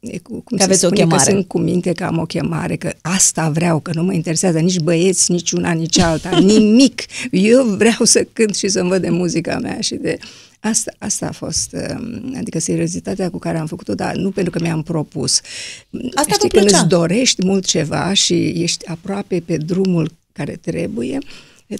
e, cu- cum Că se aveți o spune, că chemare. sunt cu minte, că am o chemare, că asta vreau, că nu mă interesează nici băieți, nici una, nici alta, <laughs> nimic. Eu vreau să cânt și să-mi văd de muzica mea și de... Asta, asta a fost, um, adică seriozitatea cu care am făcut-o, dar nu pentru că mi-am propus. Asta vă Știi, când plăcea. îți dorești mult ceva și ești aproape pe drumul care trebuie,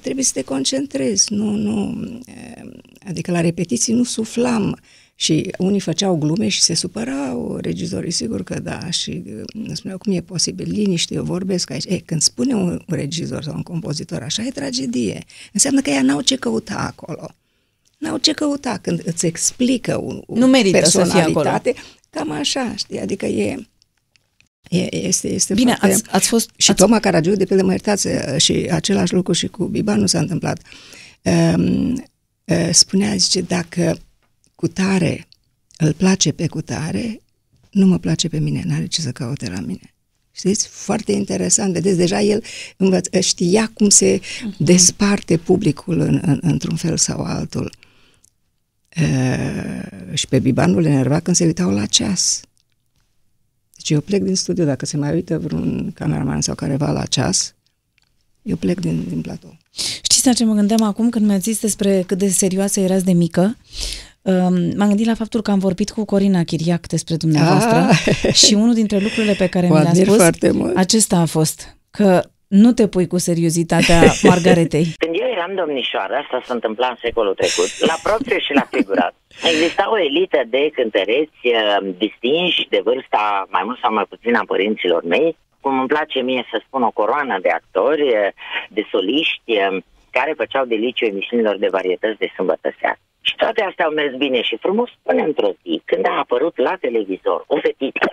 trebuie să te concentrezi. Nu, nu, eh, adică la repetiții nu suflam și unii făceau glume și se supărau, regizorii sigur că da, și eh, îmi spuneau cum e posibil, liniște, eu vorbesc aici. E, când spune un, un regizor sau un compozitor așa, e tragedie. Înseamnă că ea n-au ce căuta acolo. N-au ce căuta când îți explică un, Nu merită să fie acolo. personalitate, cam așa, știi, adică e, e este, este Bine, foarte... ați, ați fost... Și ați, Toma Caragiu, de pildă, mă iertați, uh, și același lucru și cu Biba nu s-a întâmplat. Um, uh, spunea, zice, dacă cutare îl place pe cutare, nu mă place pe mine, n-are ce să caute la mine. Știți? Foarte interesant. Vedeți, deja el învăț- știa cum se desparte publicul în, în, într-un fel sau altul. Uh, și pe Biban nu le enerva când se uitau la ceas. Deci eu plec din studio, dacă se mai uită vreun cameraman sau careva la ceas, eu plec din, din platou. Știți la ce mă gândeam acum când mi-ați zis despre cât de serioasă erați de mică? Um, M-am gândit la faptul că am vorbit cu Corina Chiriac despre dumneavoastră Ah. și unul dintre lucrurile pe care O mi le-a admir spus, foarte mult. acesta a fost că nu te pui cu seriozitatea <laughs> Margaretei. Când eu eram domnișoară, asta s-a întâmplat în secolul trecut, la propriu și la figurat, exista o elită de cântăreți uh, distinși de vârsta mai mult sau mai puțin a părinților mei, cum îmi place mie să spun o coroană de actori, uh, de soliști, uh, care făceau deliciu emisiunilor de varietăți de sâmbătă seara. Și toate astea au mers bine și frumos până într-o zi, când a apărut la televizor o fetiță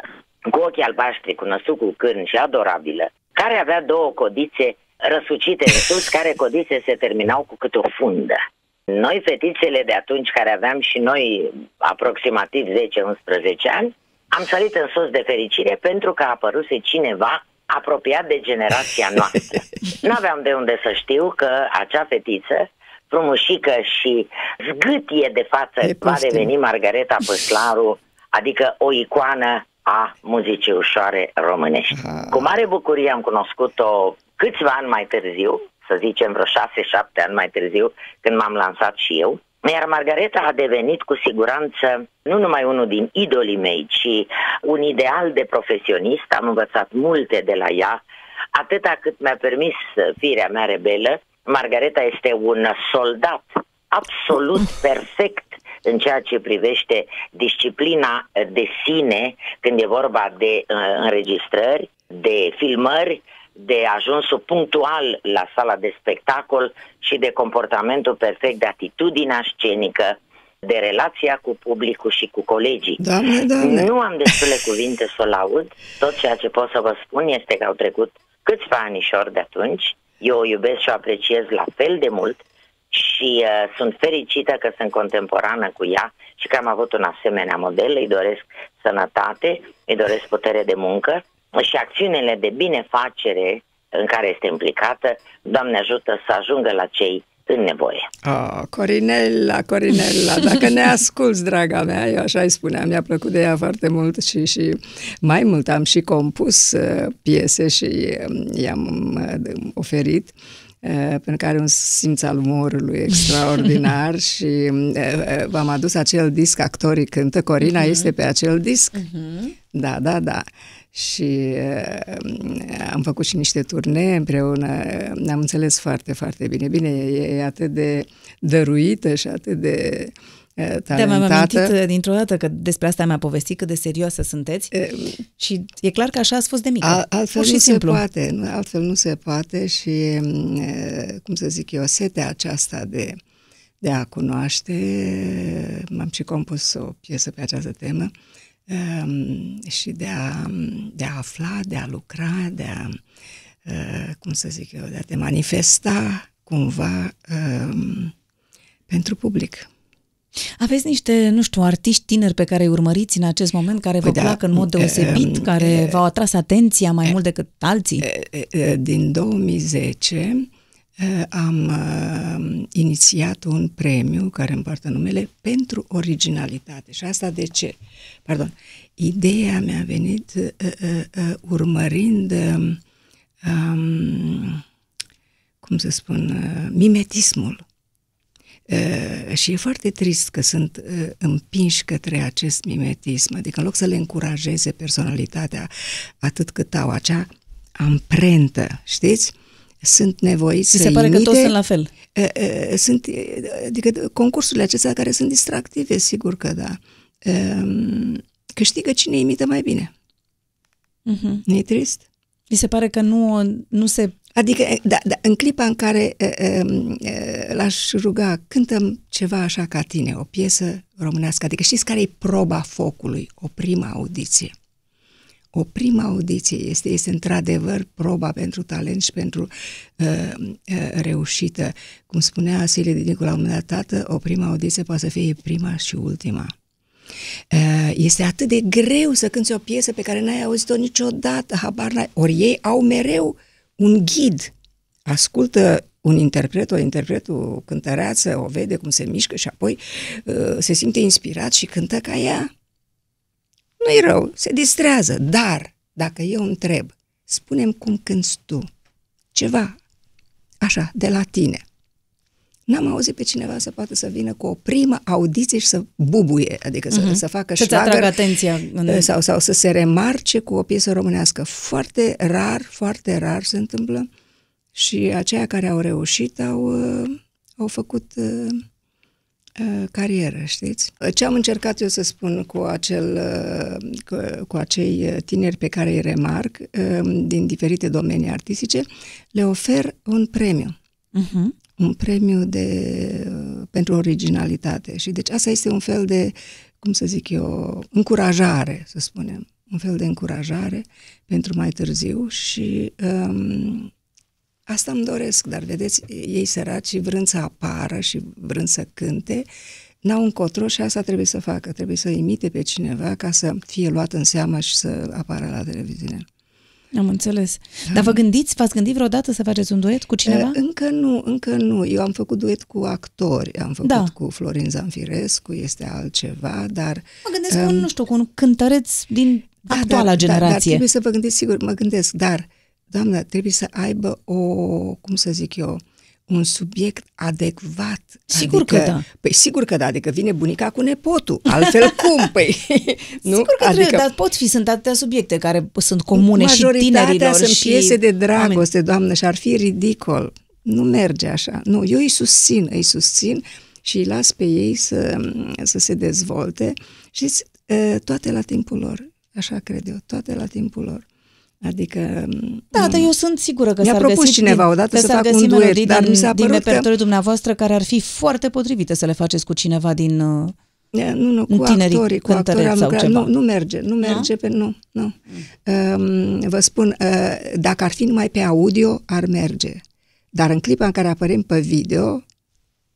cu ochii albaștri, cu năsucul cârn și adorabilă, care avea două codițe răsucite în sus, <laughs> care codițe se terminau cu câte o fundă. Noi, fetițele de atunci, care aveam și noi aproximativ 10-11 ani, am sărit în sus de fericire pentru că a apăruse cineva apropiat de generația noastră. <laughs> Nu aveam de unde să știu că acea fetiță, frumușică și zgâtie de față, E va poftim. deveni Margareta Păslaru, adică o icoană a muzicii ușoare românești. Aha. Cu mare bucurie am cunoscut-o câțiva ani mai târziu, să zicem vreo șase-șapte ani mai târziu, când m-am lansat și eu. Iar Margareta a devenit cu siguranță nu numai unul din idolii mei, ci un ideal de profesionist. Am învățat multe de la ea, atâta cât mi-a permis firea mea rebelă. Margareta este un soldat absolut <laughs> perfect în ceea ce privește disciplina de sine când e vorba de uh, înregistrări, de filmări, de ajunsul punctual la sala de spectacol și de comportamentul perfect, de atitudinea scenică, de relația cu publicul și cu colegii. Doamne, doamne! Nu am destule cuvinte să o laud. Tot ceea ce pot să vă spun este că au trecut câțiva anișori de atunci. Eu o iubesc și o apreciez la fel de mult și uh, sunt fericită că sunt contemporană cu ea și că am avut un asemenea model. Îi doresc sănătate, îi doresc putere de muncă și acțiunile de binefacere în care este implicată, Doamne ajută să ajungă la cei în nevoie. Oh, Corinella, Corinella, dacă ne asculți, draga mea, eu așa îi spuneam, mi-a plăcut de ea foarte mult și, și mai mult am și compus uh, piese și um, i-am uh, oferit uh, pentru că are un simț al umorului extraordinar <laughs> și uh, uh, v-am adus acel disc, actorii cântă, Corina uh-huh. este pe acel disc. Uh-huh. Da, da, da și uh, am făcut și niște turnee împreună, ne-am înțeles foarte, foarte bine. Bine, e, e atât de dăruită și atât de uh, talentată. Da, m-am amintit uh, dintr-o dată că despre asta mi-a povestit cât de serioasă sunteți uh, și e clar că așa ați fost de mică. Al, altfel Pur și nu simplu. se poate, nu, altfel nu se poate și, uh, cum să zic eu, setea aceasta de, de a cunoaște, m-am și compus o piesă pe această temă, um, și de a, de a afla, de a lucra, de a, uh, cum să zic eu, de a te manifesta cumva um, pentru public. Aveți niște, nu știu, artiști tineri pe care îi urmăriți în acest moment, care vă Păi da, plac în mod deosebit, um, care v-au atras atenția mai mult decât alții? E, e, Din 2010 e, am uh, inițiat un premiu care îmi poartă numele pentru originalitate. Și asta de ce? Pardon. Ideea mi-a venit uh, uh, uh, urmărind um, um, cum să spun, uh, mimetismul. Uh, și e foarte trist că sunt uh, împinși către acest mimetism, adică în loc să le încurajeze personalitatea atât cât au acea amprentă, știți? Sunt nevoiți Ți să se pare că imite, toți sunt la fel? Uh, uh, Sunt, uh, adică concursurile acestea care sunt distractive, sigur că da. Um, Câștigă cine imită mai bine. Uh-huh. Nu e trist? Mi se pare că nu, nu se... Adică, da, da, în clipa în care e, e, e, l-aș ruga, cântăm ceva așa ca tine, o piesă românească, adică știți care e proba focului, o prima audiție. O prima audiție este, este într-adevăr proba pentru talent și pentru uh, uh, reușită. Cum spunea Asilie Dinicu la un moment dat, tată, o prima audiție poate să fie prima și ultima. Uh, Este atât de greu să cânti o piesă pe care n-ai auzit-o niciodată, habar n-ai. Ori ei au mereu un ghid. Ascultă un interpret, o interpret, o cântăreață, o vede cum se mișcă și apoi uh, se simte inspirat și cântă ca ea. Nu-i rău, se distrează, dar dacă eu întreb, spunem cum cânti tu, ceva așa, de la tine. N-am auzit pe cineva să poată să vină cu o primă audiție și să bubuie, adică să, Mhm. să facă Să-ți șlagăr, atragă atenția în- sau, sau să se remarce cu o piesă românească. Foarte rar, foarte rar se întâmplă și aceia care au reușit au, uh, au făcut uh, uh, carieră, știți? Ce am încercat eu să spun cu, acel, uh, cu, cu acei uh, tineri pe care îi remarc uh, din diferite domenii artistice, le ofer un premiu Uh-huh. Un premiu de, pentru originalitate. Și deci asta este un fel de, cum să zic eu, încurajare, să spunem. Un fel de încurajare pentru mai târziu și um, asta îmi doresc, dar vedeți, ei săraci vrând să apară și vrând să cânte, n-au încotro și asta trebuie să facă, trebuie să imite pe cineva ca să fie luat în seamă și să apară la televiziune. Am înțeles. Dar vă gândiți, v-ați gândit vreodată să faceți un duet cu cineva? Uh, Încă nu, încă nu. Eu am făcut duet cu actori, am făcut Da. cu Florin Zanfirescu, este altceva, dar... Mă gândesc cu un, nu știu, cu un cântăreț din actuala dar, generație. Dar, dar trebuie să vă gândiți, sigur, mă gândesc, dar, doamnă, trebuie să aibă o, cum să zic eu, un subiect adecvat. Sigur adică, că da. Păi sigur că da, adică vine bunica cu nepotul, altfel <laughs> cum? Păi, nu? Sigur că adică, trebuie, dar pot fi, sunt atâtea subiecte care sunt comune și Majoritatea tinerilor sunt și piese de oameni. dragoste, doamnă, și ar fi ridicol. Nu merge așa. Nu, eu îi susțin, îi susțin și îi las pe ei să, să se dezvolte și toate la timpul lor. Așa cred eu, toate la timpul lor. Adică... Da, dar eu sunt sigură că Mi-a s-ar propus găsi cineva din, odată că să s-ar fac găsi un duet, melodii dar din, mi s-a din părut că- repertoriul dumneavoastră care ar fi foarte potrivite să le faceți cu cineva din... uh, Nu, nu, Un cu tinerii actorii, cu actorii cântăreți am sau lucrat. ceva. Nu, nu merge, nu merge pe nu, nu. Um, vă spun, uh, dacă ar fi numai pe audio, ar merge. Dar în clipa în care apărem pe video,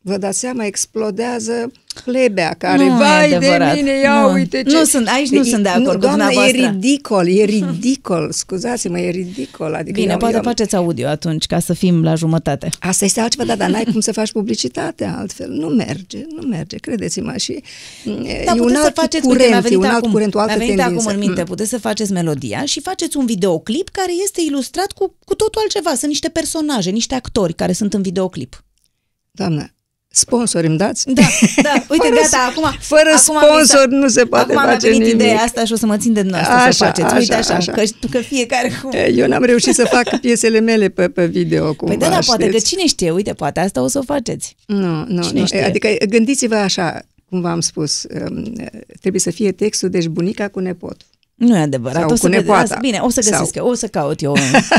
vă dați seama, explodează plebea care, Nu e vai de adevărat. mine, ia Nu. uite ce... Nu sunt- aici nu sunt de acord cu doamnă, dumneavoastră. e ridicol, e <laughs> ridicol, scuzați-mă, e ridicol. Adică Bine, eu, poate eu, faceți audio atunci, ca să fim la jumătate. Asta este altceva, da, dar n-ai cum să faci publicitate altfel. Nu merge, nu merge, credeți-mă. Și Da, e un puteți alt să faceți, curent, uite, mi-a e venit un alt acum, curent, o altă mi-a venit tendință. acum în minte, Mm. puteți să faceți melodia și faceți un videoclip care este ilustrat cu, cu totul altceva. Sunt niște personaje, niște actori care sunt în videoclip. Doamnă, sponsori îmi dați? Da, da, <laughs> uite, Fără- gata, acum... fără acum sponsor mi s-a- nu se poate acum face mi-a venit nimic. ideea asta și o să mă țin de dumneavoastră să Așa, faceți. Uite așa, așa, așa. Că, că fiecare cum... Eu n-am reușit să fac piesele mele pe, pe video cumva, Păi da, da, poate că știți? cine știe, uite, poate asta o să o faceți. Nu, nu, Cine nu. știe? Adică gândiți-vă așa, cum v-am spus, um, trebuie să fie textul, deci bunica cu nepotul. Nu e adevărat. Sau o să cu vedeți. nepoata. Asta- Bine, o să Sau- găsesc eu, o să caut eu,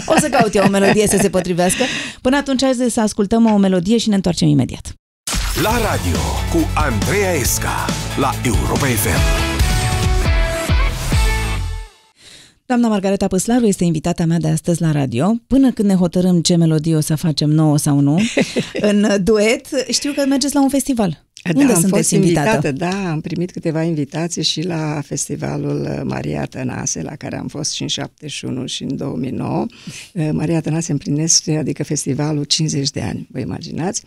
o să caut eu o melodie să se potrivească. Până atunci hai să ascultăm o melodie și ne întoarcem imediat. La radio cu Andreea Esca la Europa FM. Doamna Margareta Păslaru este invitata mea de astăzi la radio. Până când ne hotărâm ce melodie o să facem nouă sau nu, <laughs> în duet, știu că mergeți la un festival. Unde da, am sunteți fost invitată? invitată, da, am primit câteva invitații și la festivalul uh, Maria Tănase, la care am fost și în 71 și în 2009. Uh, Maria Tănase împlinește, adică festivalul 50 de ani, vă imaginați.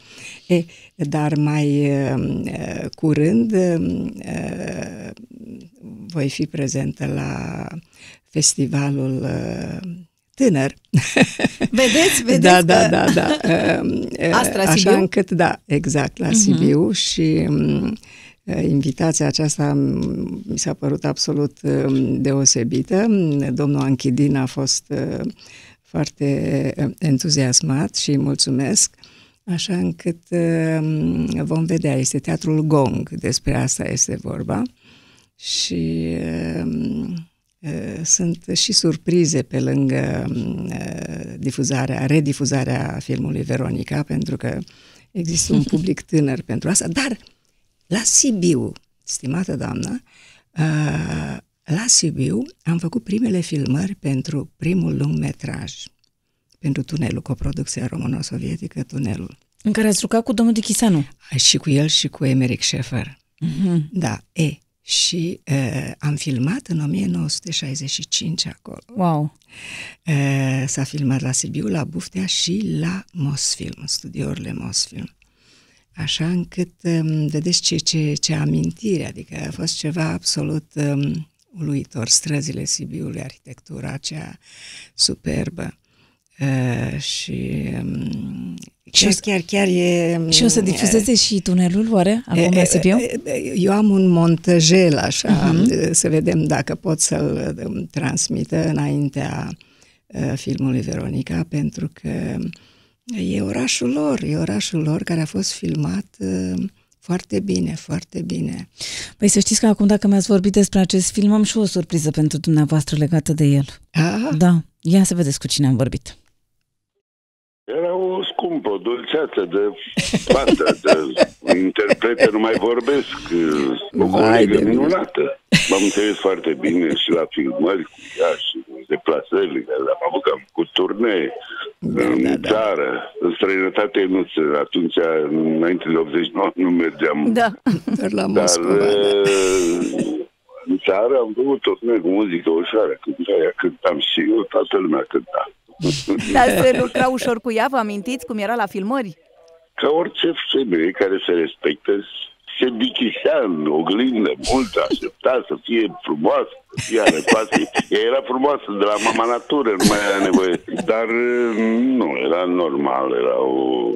E, dar mai uh, uh, curând uh, uh, voi fi prezentă la festivalul uh, tânăr. Vedeți? <laughs> Vedeți da, că- da, da, da. <laughs> Um, Astra Așa Sibiu? încât, da, exact, la Sibiu și um, invitația aceasta um, mi s-a părut absolut um, deosebită. Domnul Anchidin a fost uh, foarte uh, entuziasmat și îi mulțumesc. Așa încât um, vom vedea, este Teatrul Gong, despre asta este vorba. Și um, uh, sunt și surprize pe lângă uh, difuzarea, redifuzarea filmului Veronica, pentru că există un public <laughs> tânăr pentru asta, dar la Sibiu, stimată doamnă, uh, la Sibiu am făcut primele filmări pentru primul lung metraj, pentru Tunelul, coproducția româno-sovietică Tunelul. În care ați jucat cu domnul Dichisanu. Și cu el și cu Emeric Șefer. Mm-hmm. Da, e. Și uh, am filmat în 1965 acolo. Wow. Uh, s-a filmat la Sibiu, la Buftea și la Mosfilm, studiourile Mosfilm. Așa încât, um, vedeți ce, ce, ce amintire, adică a fost ceva absolut um, uluitor. Străzile Sibiului, arhitectura aceea superbă. Uh, și um, chiar, Și o- chiar, chiar e... Și o să difuzeze și tunelul, oare, acum E, la e, Sibiu? e, e, Eu am un montajel așa, uh-huh. să vedem dacă pot să-l um, transmită înaintea uh, filmului Veronica, pentru că e orașul lor, e orașul lor care a fost filmat uh, foarte bine, foarte bine. Păi să știți că acum dacă mi-ați vorbit despre acest film, am și o surpriză pentru dumneavoastră legată de el. Ah, Da, ia să vedeți cu cine am vorbit. Era o scumpă, o dulceață de fată, de interprete, nu mai vorbesc, o Vai colegă de mine. minunată. M-am înțeles foarte bine și la filmări cu ea și deplasările care le-am avut, că am făcut turnee în da, da. țară, în străinătate nu ți- atunci, înainte de 89, nu mergeam. Da. doar la Dar Moscova. da. Uh, în țară am făcut turnee cu muzică ușoară, cântarea, cântam și eu, toată lumea cânta. <laughs> Dar se lucra ușor cu ea, vă amintiți cum era la filmări? ca orice femeie care se respectă, se dichisea în oglindă mult, aștepta să fie frumoasă, să fie anecoasă. Ea era frumoasă de la mama natură, nu mai era nevoie. Dar nu, era normal, era o,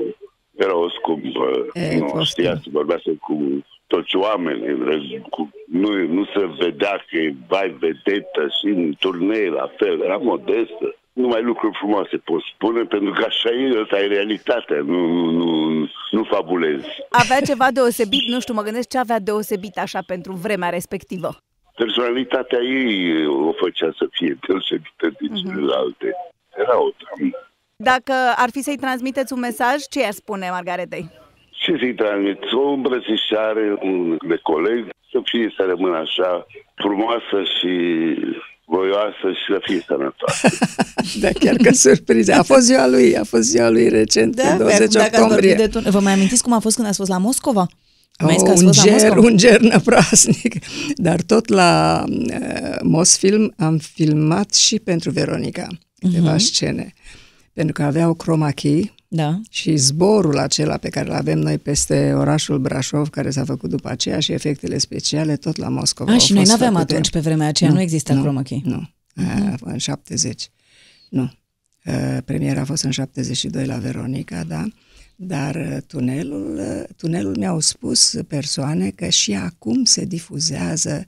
era o scumpă. E, nu poftim. știa să vorbească cu toți oamenii. Cu, nu, nu se vedea că e vai vedetă și în turnee la fel. Era modestă. Numai lucruri frumoase pot spune, pentru că așa e, asta e realitatea, nu, nu, nu, nu fabulez. Avea ceva deosebit, nu știu, mă gândesc ce avea deosebit așa pentru vremea respectivă. Personalitatea ei o făcea să fie deosebită de celelalte. Era o doamnă. Dacă ar fi să-i transmiteți un mesaj, ce i-ar spune Margaretei? Ce să-i transmit? O îmbrățișare un- de coleg, să fie să rămână așa frumoasă și voioasă și să fie sănătoasă. <laughs> Da, chiar că surpriză. A fost ziua lui, a fost ziua lui recent, Da, pe pe 20 acum, dacă ați octombrie. vorbit de tun- Vă mai amintiți cum a fost când ați fost la Moscova? Mi-a zis că Oh, ați un, fost la ger, Moscova. un ger năprasnic. <laughs> Dar tot la uh, Mosfilm am filmat și pentru Veronica câteva Mhm. scene. Pentru că aveau chroma key Da. și zborul acela pe care îl avem noi peste orașul Brașov, care s-a făcut după aceea și efectele speciale, tot la Moscova. A, au și noi fost n-aveam făcute. atunci, pe vremea aceea, nu exista chroma key. Nu, uh în 70. Nu. Uh, Premiera a fost în 72 la Veronica, da? Dar uh, tunelul, uh, tunelul mi-au spus persoane că și acum se difuzează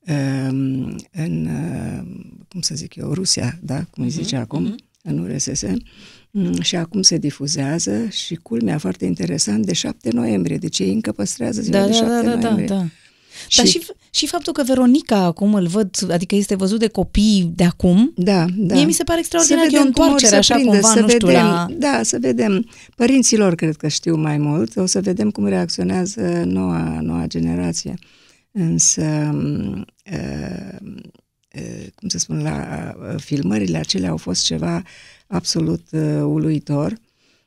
um, în, uh, cum să zic eu, Rusia, da? Cum îi zice acum, în URSS. Mm, Și acum se difuzează și culmea foarte interesant de 7 noiembrie, deci ei încă păstrează ziua Da, de da, 7 da, da, da, noiembrie. da. Dar și, și faptul că Veronica acum îl văd, adică este văzut de copii de acum, Da, da. Mie mi se pare extraordinar Să că e o vedem cum or întoarcere să așa prindă, cumva, să nu știu, vedem, la... Da, să vedem. Părinților cred că știu mai mult, o să vedem cum reacționează noua, noua generație. Însă, m, uh, uh, cum să spun, la uh, filmările acelea au fost ceva absolut uh, uluitor,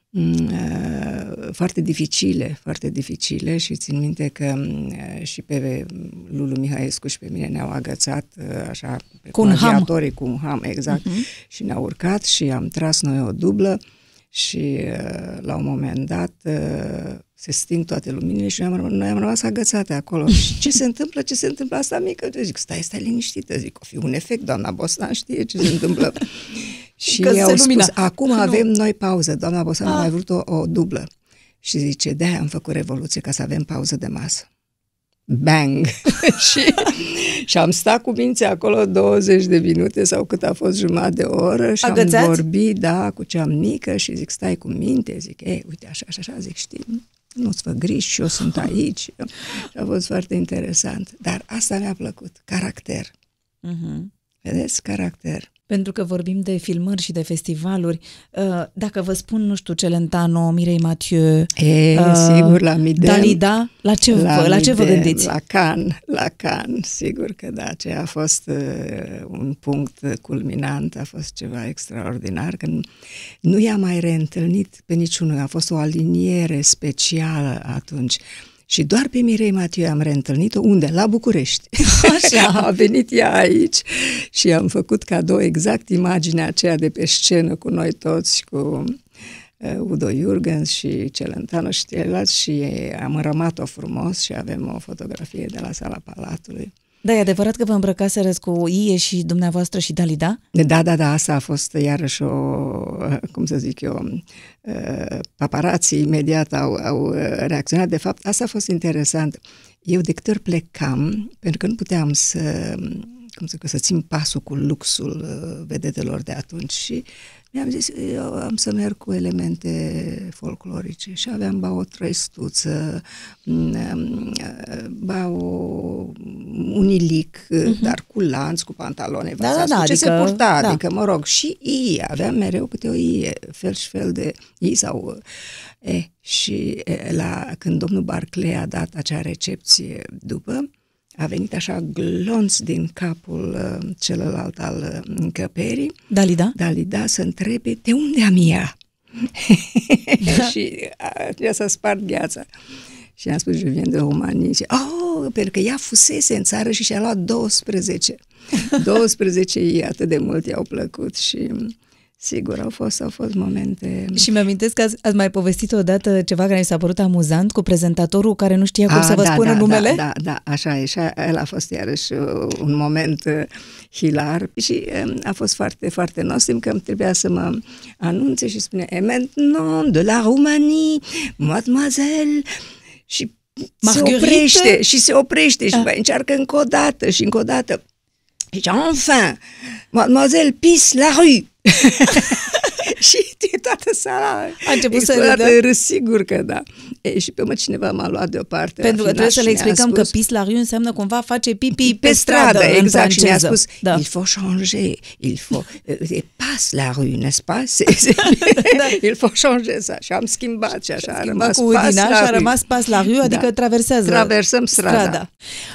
mm, uh, foarte dificile, foarte dificile și țin minte că mm, uh, și pe Lulu Mihaescu și pe mine ne-au agățat uh, așa pe Cu un ham. aviatorii, cu un ham, exact, uh-huh. și ne-au urcat și am tras noi o dublă și uh, la un moment dat uh, se sting toate luminile și noi am, răm- noi am rămas agățate acolo. și <laughs> ce se întâmplă? Ce se întâmplă? Asta mică? Eu zic, stai, stai liniștită. Zic, o fi un efect, doamna Bostan știe ce se întâmplă. <laughs> și Că ei se au lumina. spus, acum Nu. avem noi pauză. Doamna Bostan a Ah. mai vrut o, o dublă. Și zice, de-aia am făcut revoluție, ca să avem pauză de masă. Bang! <laughs> și, și am stat cu minții acolo 20 de minute sau cât a fost jumătate de oră și Agățați? am vorbit, da, cu cea mică și zic, stai cu minte, zic, ei, uite, așa, așa, așa, zic, știi, nu-ți fă griji și eu sunt aici. și a fost foarte interesant. Dar asta mi-a plăcut, caracter. Mhm. Vedeți? Caracter. Pentru că vorbim de filmări și de festivaluri, uh, dacă vă spun, nu știu, Celentano, Mirei Mathieu, E, uh, sigur, la Midem. Dalida, la ce, vă, la ce vă Midem, gândiți? La Can, la Can, sigur că da, aceea a fost uh, un punct culminant, a fost ceva extraordinar, că nu, nu i-am mai reîntâlnit pe niciunul, a fost o aliniere specială atunci. Și doar pe Mirei Matiu am reîntâlnit-o unde? La București. <laughs> Așa. <laughs> a venit ea aici și am făcut cadou exact imaginea aceea de pe scenă cu noi toți și cu uh, Udo Jurgens și Celentano și ceilalți și am înrămat-o frumos și avem o fotografie de la sala Palatului. Da, e adevărat că vă îmbrăcaserăți cu Ie și dumneavoastră și Dalida? Da, da, da, asta a fost iarăși o, cum să zic eu, uh, paparații imediat au, au uh, reacționat. De fapt, asta a fost interesant. Eu de câte ori plecam, pentru că nu puteam să, cum să, zic, să țin pasul cu luxul uh, vedetelor de atunci și mi-am zis, eu am să merg cu elemente folclorice și aveam ba o trăistuță, mm, ba o, un ilic, uh-huh. dar cu lanț, cu pantaloni Mhm. Da, da, vazați, da, cu ce adică- se purta, da. adică, mă rog, și ie, aveam mereu câte o ie, fel și fel de ii sau... E, și e, la, când domnul Barclay a dat acea recepție după, a venit așa glonț din capul uh, celălalt al uh, încăperii, Dalida? Dalida să întrebe de unde am ea. <laughs> și ea s-a spart gheața. Și am spus, eu vin de România. Și, oh, pentru că ea fusese în țară și și-a luat 12. 12 ei atât de mult i-au plăcut și sigur au fost, au fost momente... Și mi-amintesc că ați, ați mai povestit odată ceva care mi s-a părut amuzant cu prezentatorul care nu știa cum A, să vă da, spună da, numele. Da, da, da, așa e. Și a- el a fost iarăși uh, un moment uh, hilar și um, a fost foarte, foarte nostim că îmi trebuia să mă anunțe și spune Et maintenant de la Roumanie, mademoiselle și Marguerite? se oprește și se oprește și Ah. mai încearcă încă o dată și încă o dată. Și zice, enfin, mademoiselle pisse la rue. <laughs> și toată sala A început să explodat râdă? în râs, sigur că da. E, și pe mă cineva m-a luat deoparte. Pentru că afinat trebuie să și le mi-a explicăm că spus- pis la rue înseamnă cumva face pipi pe, pe stradă, în exact, și mi-a franceză. spus, da. il faut changer, il faut, euh, passe la rue, n'est-ce pas? <laughs> C'est, c'est, <laughs> il faut changer ça. Și am schimbat și așa a rămas cu pas Udina la și a rue. rămas pas la rue, adică Da. traversează Traversăm strada.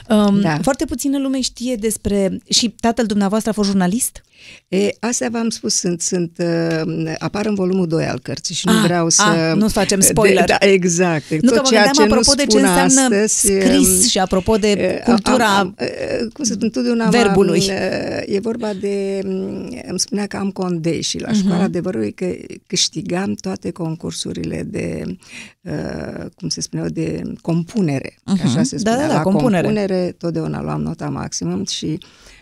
Um, Da. Foarte puțină lume știe despre... Și tatăl dumneavoastră a fost jurnalist? E, astea v-am spus, sunt, sunt, uh, apar în volumul 2 al cărții și nu Ah, vreau să... ah, nu facem spoiler. De, da, exact. Nu că Tot mă ceea gândeam ce apropo nu de ce spun înseamnă astăzi, scris um, și apropo de e, cultura am, am, e, cum să spun, întotdeauna am- verbului. e, E vorba de... m, Îmi spunea că am condeși și la școala adevărul e că câștigam toate concursurile de, uh, cum se spuneau, de compunere. că Mhm. Așa se Da, spunea. da, da, la compunere. compunere totdeauna luam nota maximum și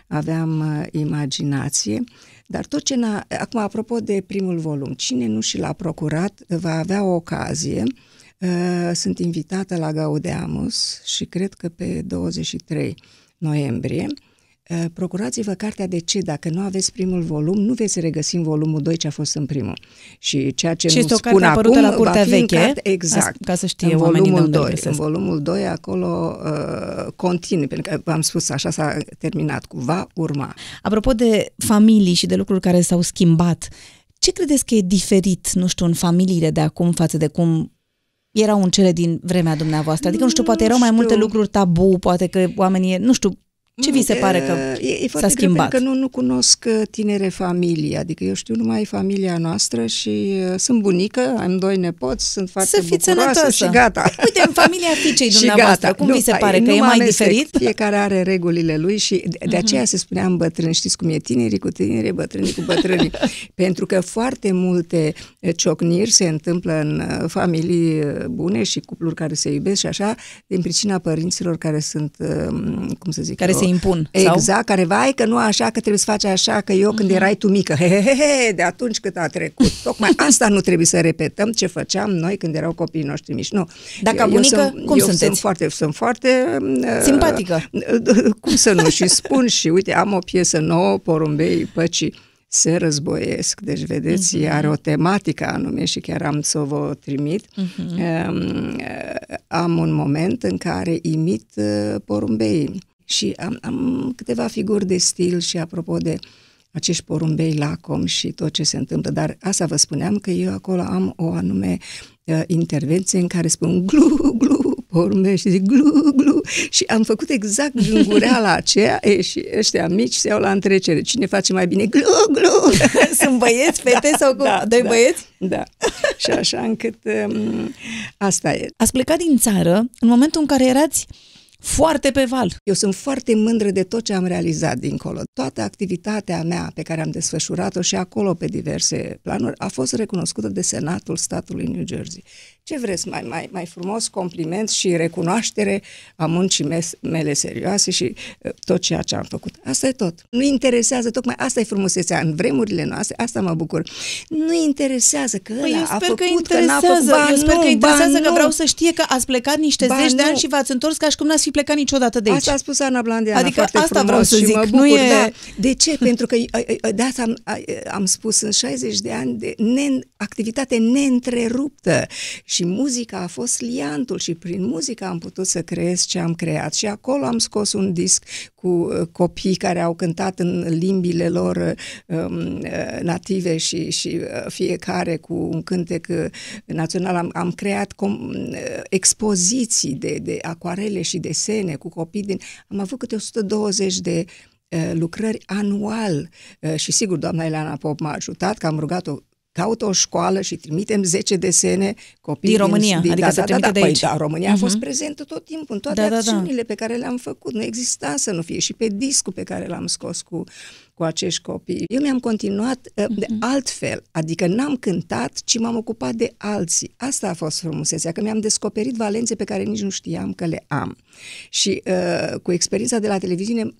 aveam uh, imaginație. Dar tot ce n-a... Acum, apropo de primul volum, cine nu și l-a procurat va avea o ocazie. Uh, Sunt invitată la Gaudeamus și cred că pe 23 noiembrie. Uh, Procurați-vă cartea de ce, dacă nu aveți primul volum, nu veți regăsi în volumul 2 ce a fost în primul. Și ceea ce Și nu este o spun carte apărută acum, la Curtea va fi în Veche, carte, exact. ca să știe în oamenii de volumul unde îl 2, găsesc. În volumul 2, acolo uh, continui, pentru că v-am spus, așa s-a terminat cu va urma. Apropo de familii și de lucruri care s-au schimbat, ce credeți că e diferit, nu știu, în familiile de acum față de cum erau în cele din vremea dumneavoastră? Adică, nu știu, poate erau mai multe știu. lucruri tabu, poate că oamenii, nu știu, ce vi se pare că E, e s-a foarte greu schimbat? pentru că nu, nu cunosc uh, tinere familii, adică eu știu numai familia noastră și uh, sunt bunică, am doi nepoți, sunt foarte Să fiți bucuroasă sănătoasă. și gata. Uite, în familia fiicei <laughs> Și dumneavoastră, gata. cum Nu, vi se hai, pare? Că nu e mă mai amestec. diferit? Mhm. Fiecare are regulile lui și de, de aceea se spunea în bătrâni, știți cum e, tinerii cu tinerii, bătrânii cu bătrânii. <laughs> Pentru că foarte multe eh, ciocniri se întâmplă în eh, familii eh, bune și cupluri care se iubesc și așa, din pricina părinților care sunt, eh, cum să zic Care eu, se impun, sau? Exact, care vai că nu așa, că trebuie să faci așa, că eu Mhm. când erai tu mică, he, he, he, he, de atunci cât a trecut. <laughs> Tocmai asta nu trebuie să repetăm ce făceam noi când erau copiii noștri mici. Nu. Dar ca Eu- eu bunică, sunt- cum eu sunteți? Sunt foarte, sunt foarte... uh, Simpatică. <laughs> Cum să nu? Și spun și, uite, am o piesă nouă, Porumbei Păcii se războiesc. Deci, vedeți, Mhm. uh-huh. are o tematică anume și chiar am să vă trimit. Mhm. Uh-huh. Um, am un moment în care imit uh, porumbeii și am, am câteva figuri de stil și apropo de acești porumbei lacom și tot ce se întâmplă, dar asta vă spuneam că eu acolo am o anume uh, intervenție în care spun glu, glu, porumbei și zic glu, glu și am făcut exact gângureala aceea e, și ăștia mici se iau la întrecere. Cine face mai bine? Glu, glu! <laughs> Sunt băieți, fete sau cum? Doi băieți? Da. Și așa încât um, asta e. Ați plecat din țară în momentul în care erați foarte pe val. Eu sunt foarte mândră de tot ce am realizat dincolo. Toată activitatea mea pe care am desfășurat-o și acolo pe diverse planuri a fost recunoscută de Senatul statului New Jersey. Ce vreți mai, mai, mai frumos compliment și recunoaștere a muncii mes- mele serioase și uh, tot ceea ce am făcut. Asta e tot. Nu interesează, tocmai asta e frumusețea în vremurile noastre, asta mă bucur. Nu interesează că Păi ăla eu a sper făcut, că că n-a interesează, făcut. Ba eu sper nu, că interesează ba că nu. vreau să știe că ați plecat niște Ba zeci de nu. ani și v-ați întors ca și cum n-ați fi plecat niciodată de aici. Asta a spus Ana Blandiana Adică foarte asta frumos vreau să și zic, mă nu bucur, e- da. De ce? <laughs> Pentru că a, a, de asta am, a, am spus în 60 de ani de ne, activitate neîntreruptă și muzica a fost liantul și prin muzică am putut să creez ce am creat și acolo am scos un disc cu uh, copii care au cântat în limbile lor um, uh, native și, și uh, fiecare cu un cântec uh, național. Am, am creat com, uh, expoziții de, de acoarele și desene cu copii din... Am avut câte 120 de uh, lucrări anual. Uh, și sigur doamna Eleana Pop m-a ajutat că am rugat-o caută o școală și trimitem 10 desene copii Din România, adică da, se da, da, trimite da, de păi, aici. da, România a fost Mhm. prezentă tot timpul în toate Da, da, da. acțiunile pe care le-am făcut. Nu exista să nu fie și pe discul pe care l-am scos cu, cu acești copii. Eu mi-am continuat uh, de Mhm. altfel, adică n-am cântat, ci m-am ocupat de alții. Asta a fost frumusețea, că mi-am descoperit valențe pe care nici nu știam că le am. Și uh, cu experiența de la televiziune uh, uh,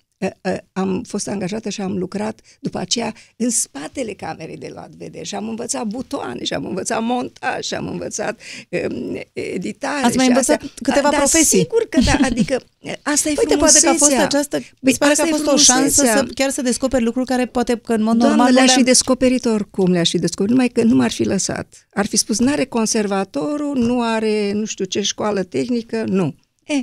am fost angajată și am lucrat după aceea în spatele camerei de luat vedere și am învățat butoane și am învățat montaj și am învățat uh, editare. Ați mai și învățat astea. câteva da, profesii. sigur că da, adică asta e Uite, poate că a fost frumusețea. această, Păi, mi se pare că a asta e fost o șansă să frumusețea. chiar să descoperi lucruri care poate că în mod Doamne, normal nu le-aș fi le-am- descoperit oricum, le-aș fi descoperit, numai că nu m-ar fi lăsat. Ar fi spus, n-are conservatorul, nu are nu știu ce școală tehnică, nu. E,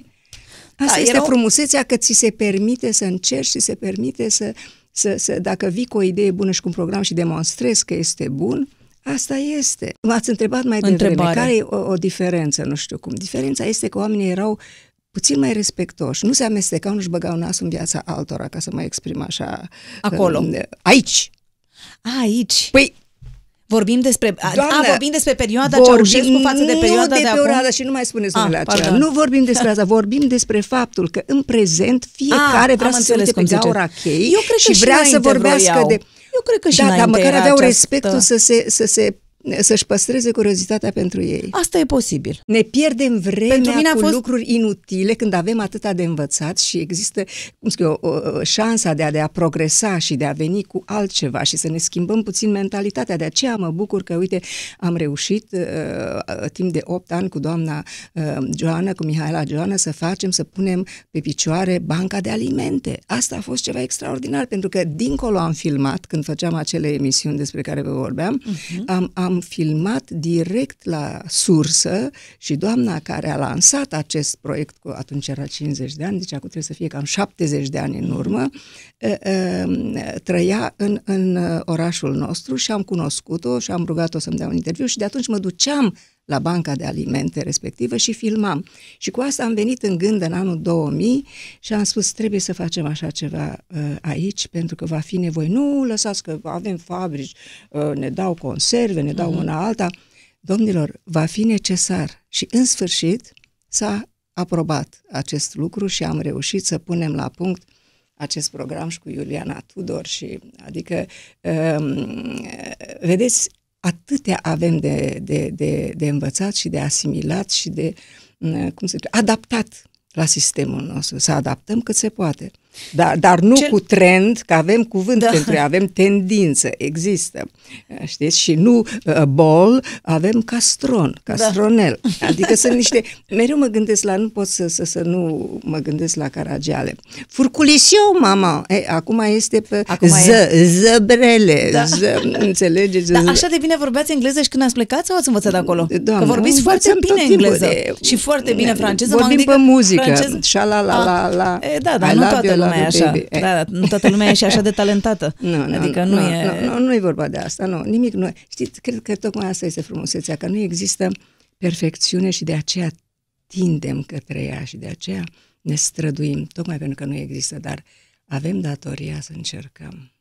asta Da, este era o- frumusețea că ți se permite să încerci și se permite să, să, să, dacă vii cu o idee bună și cu un program și demonstrezi că este bun, Asta este. M-ați întrebat mai devreme, Întrebare. care e o, o diferență, nu știu cum. Diferența este că oamenii erau puțin mai respectoși, nu se amestecau, nu-și băgau nasul în viața altora, ca să mă exprim așa. Acolo. Aici. A, aici. Păi, Vorbim despre, a, Doamnă, a, vorbim despre perioada Ceaușescu față de perioada nu de, de, acum? perioada și nu mai spuneți Ah, numele acela. pardon. Nu vorbim despre asta, vorbim despre faptul că în prezent fiecare Ah, vrea am să se înțeles uite pe cum ziceți. gaura chei Eu cred că și și vrea să înainte vorbească vroiau. de... Eu cred că și da, dar înainte măcar era aveau această- respectul să se, să se să-și păstreze curiozitatea pentru ei. Asta e posibil. Ne pierdem vremea Pentru mine a cu fost- lucruri inutile când avem atâta de învățat și există cum zic eu, o, o, șansa de a, de a progresa și de a veni cu altceva și să ne schimbăm puțin mentalitatea. De aceea mă bucur că, uite, am reușit uh, timp de 8 ani cu doamna uh, Joana, cu Mihaela Joana, să facem, să punem pe picioare banca de alimente. Asta a fost ceva extraordinar, pentru că dincolo am filmat, când făceam acele emisiuni despre care vă vorbeam, uh-huh. am, am filmat direct la sursă și doamna care a lansat acest proiect, cu atunci era 50 de ani, deci acum trebuie să fie cam 70 de ani în urmă, uh, uh, trăia în, în uh, orașul nostru și am cunoscut-o și am rugat-o să-mi dea un interviu și de atunci mă duceam la banca de alimente respectivă și filmam. Și cu asta am venit în gând în anul 2000 și am spus trebuie să facem așa ceva uh, aici pentru că va fi nevoie. Nu lăsați că avem fabrici, uh, ne dau conserve, ne dau una alta. Domnilor, va fi necesar și în sfârșit s-a aprobat acest lucru și am reușit să punem la punct acest program și cu Iuliana Tudor și adică um, vedeți atâtea avem de, de, de, de învățat și de asimilat și de mm, cum să zic, adaptat la sistemul nostru, să adaptăm cât se poate. Dar, dar nu Cel- cu trend, că avem cuvânt Da. pentru ea, avem tendință, există. Știți? Și nu uh, bol, avem castron, castronel. Da. Adică sunt niște... Mereu mă gândesc la... Nu pot să, să, să nu mă gândesc la caragiale. Furculisiu, mama! E, acum este pe Acum z, zăbrele, Da. z, înțelegeți? Dar așa de bine vorbeați engleză și când ați plecat sau ați învățat acolo? Doamne, că vorbiți foarte învățăm bine tot timpul engleză de- și foarte bine franceză. Vorbim m-am pe gândit că muzică, franceză- șa-la-la-la, Ah, la. E, da, dar I nu love toată you, love lumea e you, așa. baby. Eh. Da, da, nu toată lumea e și așa de talentată. <laughs> Nu, nu, adică nu, nu, nu, e... Nu, nu, nu e vorba de asta, nu, nimic nu. Știți, cred că tocmai asta este frumusețea, că nu există perfecțiune și de aceea tindem către ea și de aceea ne străduim, tocmai pentru că nu există, dar avem datoria să încercăm.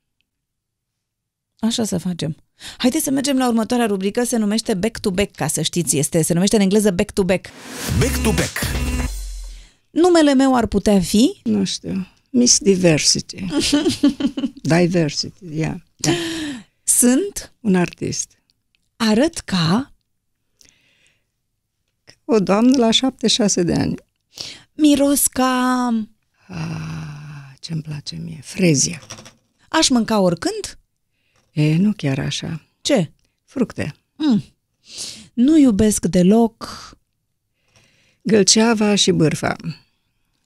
Așa să facem. Haideți să mergem la următoarea rubrică, se numește Back to Back, ca să știți, este, se numește în engleză Back to Back. Back to back. Numele meu ar putea fi Nu știu, Miss Diversity. <laughs> Diversity, ia. Yeah, yeah. Sunt, Un artist. arăt ca, O doamnă la 76 de ani. miros ca, Ah, ce-mi place mie. Frezia. aș mânca oricând? E, nu chiar așa. Ce? Fructe. Mm. Nu iubesc deloc. Gălceava și bârfa.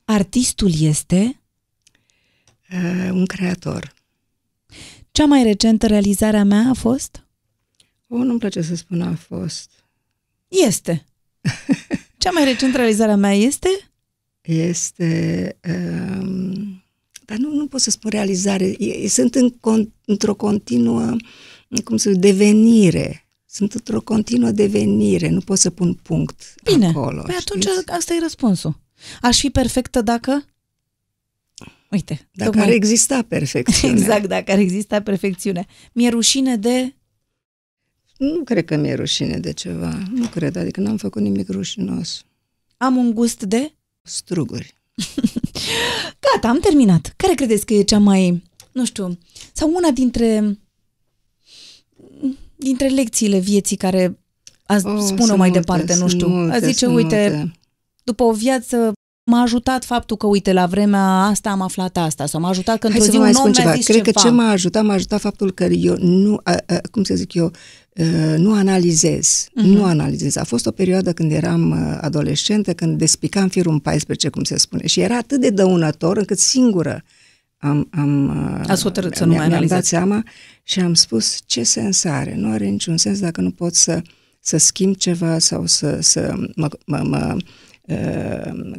Artistul este Uh, un creator. cea mai recentă realizare a mea a fost? O, nu-mi place să spun a fost. Este. <laughs> Cea mai recentă realizare a mea este? Este... Um, dar nu, nu pot să spun realizare. E, sunt în, con, într-o continuă, cum să zic, devenire. Sunt într-o continuă devenire. Nu pot să pun punct Bine. acolo. Păi atunci știți? asta e răspunsul. Aș fi perfectă dacă? Uite. Dacă ar exista perfecțiune. <laughs> Exact, dacă ar exista perfecțiune. Mi-e rușine de... Nu cred că mi-e rușine de ceva. Nu cred, adică n-am făcut nimic rușinos. Am un gust de... Struguri. <laughs> Gata, am terminat. Care credeți că e cea mai, nu știu, sau una dintre dintre lecțiile vieții care a Oh, spune-o sunt mai multe, departe, nu sunt știu. multe, a zice, sunt uite, multe. după o viață m-a ajutat faptul că, uite, la vremea asta am aflat asta sau m-a ajutat că Hai într-o să zi vă un mai om spun mi-a ceva. zis Cred ceva. că ce m-a ajutat, m-a ajutat faptul că eu nu, a, a, cum să zic eu, a, nu analizez. Mhm. Nu analizez. A fost o perioadă când eram a, adolescentă, când despicam firul în 14, cum se spune. Și era atât de dăunător încât singură am, am, a, Ați hotărât să nu mi-am- mai mi-am dat analizați. seama și am spus ce sens are. Nu are niciun sens dacă nu pot să, să schimb ceva sau să, să mă, mă, mă uh,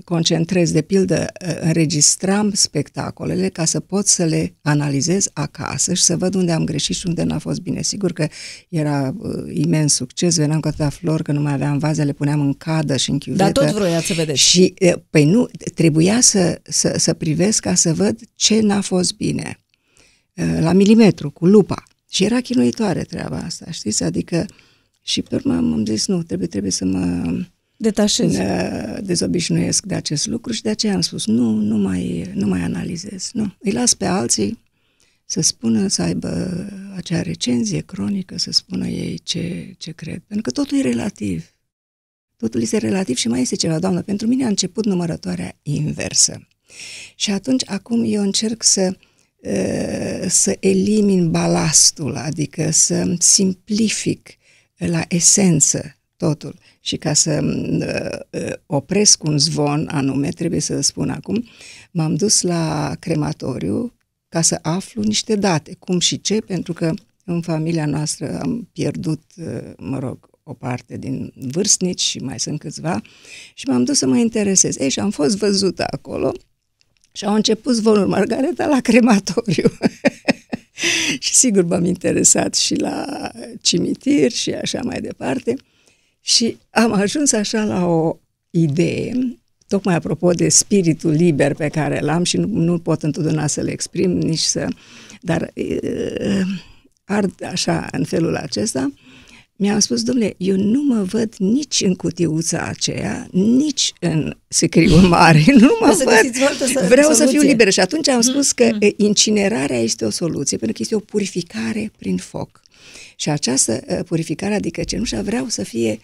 concentrez. De pildă, uh, înregistram spectacolele ca să pot să le analizez acasă și să văd unde am greșit și unde n-a fost bine. Sigur că era uh, imens succes, veneam cu atâtea flori că nu mai aveam vaze, le puneam în cadă și în chiuvetă. Dar tot vroiați să vedeți. Și, e, păi nu, trebuia să, să, să privesc ca să văd ce n-a fost bine. E, La milimetru, cu lupa. Și era chinuitoare treaba asta, știți? Adică, și pe urmă am zis, nu, trebuie, trebuie să mă Detașez. e, dezobișnuiesc de acest lucru și de aceea am spus, nu, nu mai, nu mai analizez, nu. Îi las pe alții să spună, să aibă acea recenzie cronică, să spună ei ce, ce cred. Pentru că totul e relativ. Totul este relativ și mai este ceva, doamnă. Pentru mine a început numărătoarea inversă. Și atunci, acum eu încerc să, uh, să elimin balastul, adică să simplific la esență totul. Și ca să uh, uh, opresc un zvon anume, trebuie să spun acum, m-am dus la crematoriu ca să aflu niște date, cum și ce, pentru că în familia noastră am pierdut, uh, mă rog, o parte din vârstnici și mai sunt câțiva și m-am dus să mă interesez. Ei, și am fost văzută acolo și au început zvonuri Margareta la crematoriu. <laughs> și sigur m-am interesat și la cimitir și așa mai departe. Și am ajuns așa la o idee, tocmai apropo de spiritul liber pe care l-am și nu, nu pot întotdeauna să-l exprim, nici să... Dar uh, ard așa în felul acesta, mi-am spus, domnule, eu nu mă văd nici în cutiuța aceea, nici în sicriul <laughs> mare, nu mă Vreau să văd. găsiți o altă să- Vreau să soluție. fiu liberă și atunci am spus că e, incinerarea este o soluție, pentru că este o purificare prin foc. Și această uh, purificare, adică cenușa, vreau să fie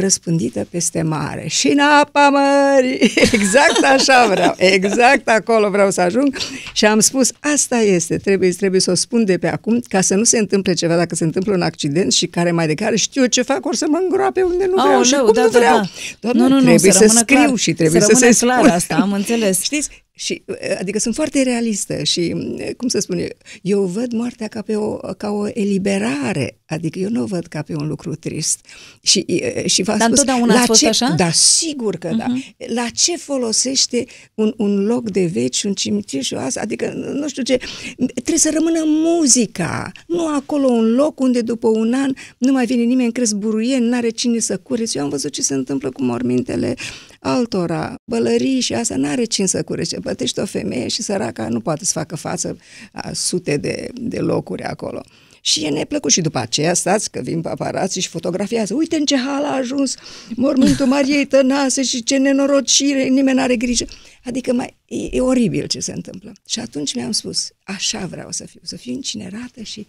răspândită peste mare și în apa mării. <laughs> Exact așa vreau, exact acolo vreau să ajung și am spus, asta este, trebuie, trebuie să o spun de pe acum, ca să nu se întâmple ceva, dacă se întâmplă un accident și care mai de care știu eu ce fac, or să mă îngroape unde nu vreau și Aoleu, cum da, nu da, vreau. da. Doamne, Nu, nu, nu, trebuie să să, rămână scriu clar. și trebuie Să să, se rămână clar spună. asta, am înțeles. <laughs> Știți? Și, adică sunt foarte realistă și, cum să spun eu, eu văd moartea ca, pe o, ca o eliberare, adică eu nu o văd ca pe un lucru trist. Și, și v-am Dar spus, întotdeauna la ați fost ce, așa? Da, sigur că uh-huh. da. La ce folosește un, un loc de veci, un cimitir și o asta? Adică, nu știu ce, trebuie să rămână muzica, nu acolo un loc unde după un an nu mai vine nimeni, crezi buruien, n-are cine să curețe. Eu am văzut ce se întâmplă cu mormintele altora, bălării și asta, n-are cine să curețe. Plătești o femeie și săraca nu poate să facă față a sute de, de locuri acolo. Și e neplăcut și după aceea stați că vin paparații și fotografiază. Uite în ce hal a ajuns mormântul Mariei Tănase și ce nenorocire, nimeni n-are grijă. Adică mai, e, e oribil ce se întâmplă. Și atunci mi-am spus, așa vreau să fiu, să fiu incinerată și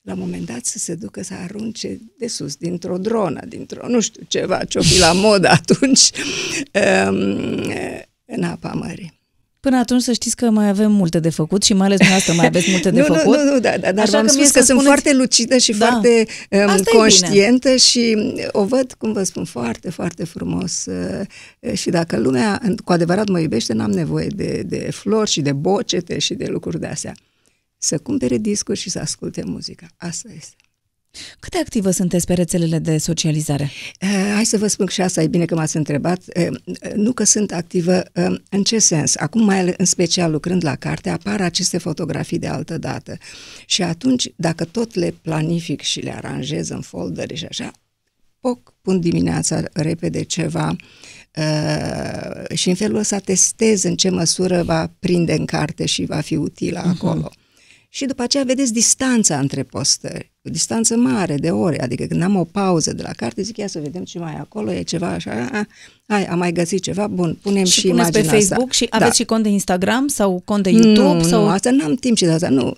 la un moment dat să se ducă să arunce de sus, dintr-o dronă, dintr-o, nu știu, ceva, ce-o fi la modă atunci, <laughs> um, în apa mării. Până atunci să știți că mai avem multe de făcut și mai ales dumneavoastră mai aveți multe de <laughs> nu, făcut. Nu, nu, nu, da, da, dar Așa v-am că mie spus că să sunt spuneți- foarte lucidă și Da. foarte um, Asta e bine. conștientă și o văd, cum vă spun, foarte, foarte frumos uh, și dacă lumea cu adevărat mă iubește, n-am nevoie de, de flori și de bocete și de lucruri de astea. Să cumpere discuri și să asculte muzica. Asta este. Cât de activă sunteți pe rețelele de socializare? Uh, hai să vă spun că și asta e bine că m-ați întrebat. Uh, uh, nu că sunt activă, uh, în ce sens? Acum, mai ale- în special lucrând la carte, apar aceste fotografii de altă dată. Și atunci, dacă tot le planific și le aranjez în foldere și așa, poc, pun dimineața repede ceva uh, și în felul ăsta testez în ce măsură va prinde în carte și va fi utilă uh-huh. acolo. Și după aceea vedeți distanța între postări, o distanță mare de ore, adică când am o pauză de la carte, zic ia să vedem ce mai e acolo, e ceva așa, a, hai, am mai găsit ceva, bun, punem și, Și puneți pe imaginea Facebook asta. și aveți și cont de Instagram sau cont de YouTube? Nu, sau... nu, asta n-am timp și de asta, nu.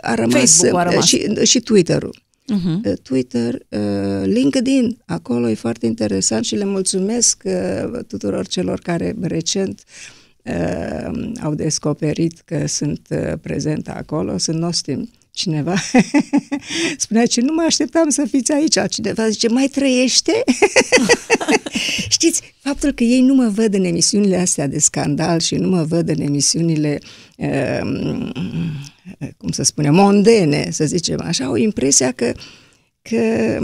A rămas, Facebook-ul a rămas. Și, și Twitter-ul. Uh-huh. uh, Twitter, uh, LinkedIn. Acolo e foarte interesant și le mulțumesc uh, tuturor celor care recent uh, au descoperit că sunt uh, prezentă acolo. Sunt nostim cineva <laughs> spunea ce nu mă așteptam să fiți aici. Cineva zice, mai trăiește? <laughs> Știți, faptul că ei nu mă văd în emisiunile astea de scandal și nu mă văd în emisiunile, uh, cum să spune, mondene, să zicem așa, au impresia că că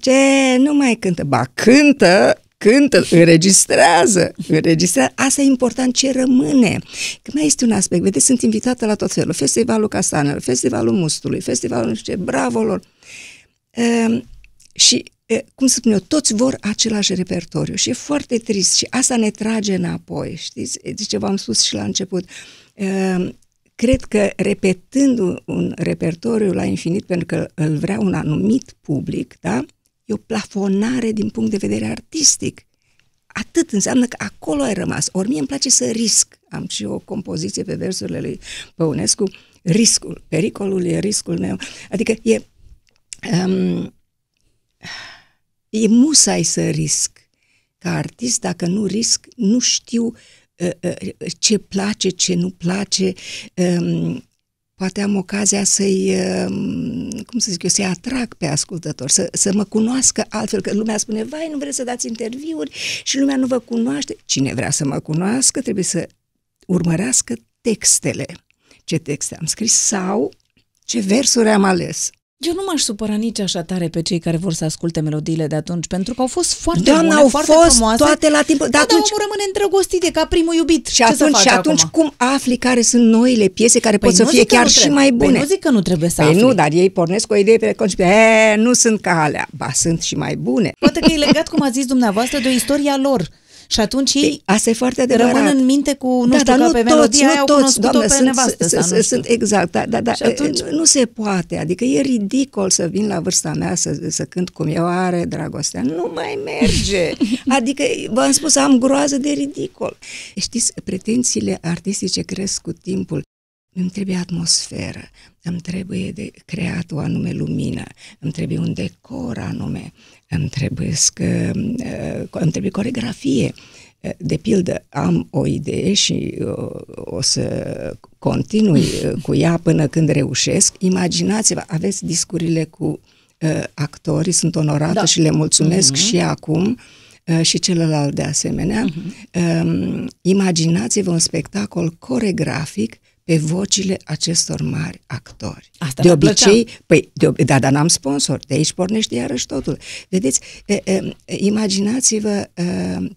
ce nu mai cântă, ba cântă, cântă, înregistrează, înregistrează. Asta e important, ce rămâne. Că mai este un aspect, vedeți, sunt invitată la tot felul. Festivalul Castanelor, Festivalul Mustului, Festivalul nu știu ce, bravo lor. Uh, și, uh, cum să spun eu, toți vor același repertoriu și e foarte trist și asta ne trage înapoi, știți? Zice, v-am spus și la început. Uh, cred că repetând un, un repertoriu la infinit pentru că îl vrea un anumit public, da? E o plafonare din punct de vedere artistic. Atât înseamnă că acolo ai rămas. Ori mie îmi place să risc. Am și o compoziție pe versurile lui Păunescu. Riscul, pericolul e riscul meu. Adică e, um, e musai să risc. Ca artist, dacă nu risc, nu știu uh, uh, ce place, ce nu place, um, poate am ocazia să-i, cum să zic eu, să-i atrag pe ascultător, să, să mă cunoască altfel, că lumea spune, vai, nu vreți să dați interviuri și lumea nu vă cunoaște. Cine vrea să mă cunoască trebuie să urmărească textele. Ce texte am scris sau ce versuri am ales. Eu nu m-aș supăra nici așa tare pe cei care vor să asculte melodiile de atunci, pentru că au fost foarte Doamna, bune, au foarte fost frumoase. toate la timpul. Da, Dar dar atunci, omul rămâne îndrăgostit, e ca primul iubit. și Ce să atunci, faci și atunci acum? cum afli care sunt noile piese care Păi pot să nu fie zic că chiar nu și trebuie. mai bune? Păi nu zic că nu trebuie să Păi afli. nu, dar ei pornesc cu o idee preconcepută. E, nu sunt ca alea. Ba, sunt și mai bune. Poate că e legat, cum a zis dumneavoastră, de o istorie a lor. Și atunci ei Asta e foarte adevărat. rămân în minte cu, nu da, știu, dar ca nu pe toți, melodia nu aia au toți, cunoscut-o doamnă, pe sunt, nevastă sunt, sa, nu știu. sunt, exact, da, da, da. Și atunci- Nu, nu se poate, adică e ridicol să vin la vârsta mea să, să cânt cum eu are dragostea. Nu mai merge. <laughs> Adică, v-am spus, am groază de ridicol. Știți, pretențiile artistice cresc cu timpul. Îmi trebuie atmosferă, îmi trebuie de creat o anume lumină, îmi trebuie un decor anume, îmi trebuie, că, îmi trebuie coregrafie. De pildă, am o idee și uh, o să continui uh, cu ea până când reușesc. Imaginați-vă, aveți discurile cu uh, actorii, sunt onorată Da. și le mulțumesc Mhm. și acum uh, și celălalt de asemenea. Um, imaginați-vă un spectacol coregrafic pe vocile acestor mari actori. Asta de mi-ar plăcea. obicei, păi, de, ob- da, dar n-am sponsor, de aici pornește iarăși totul. Vedeți, e, e, imaginați-vă e,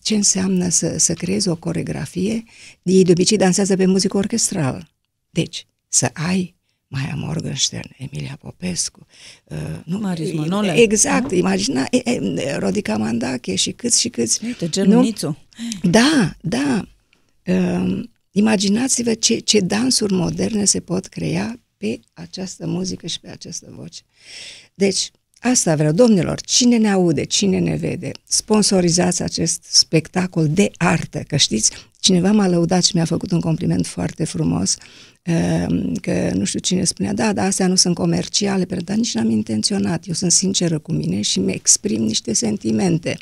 ce înseamnă să, să creezi o coregrafie, ei de obicei dansează pe muzică orchestrală. Deci, să ai Maia Morgenstern, Emilia Popescu, uh, nu, Marius Manole. Exact, imagina e, e, Rodica Mandache și câți și câți. Uite, Gelunițu. Da, da. Uh, imaginați-vă ce, ce dansuri moderne se pot crea pe această muzică și pe această voce. Deci, asta vreau, domnilor, cine ne aude, cine ne vede, sponsorizați acest spectacol de artă, că știți, cineva m-a lăudat și mi-a făcut un compliment foarte frumos, uh, că nu știu cine spunea, da, dar astea nu sunt comerciale, pentru- dar nici n-am intenționat, eu sunt sinceră cu mine și mi exprim niște sentimente.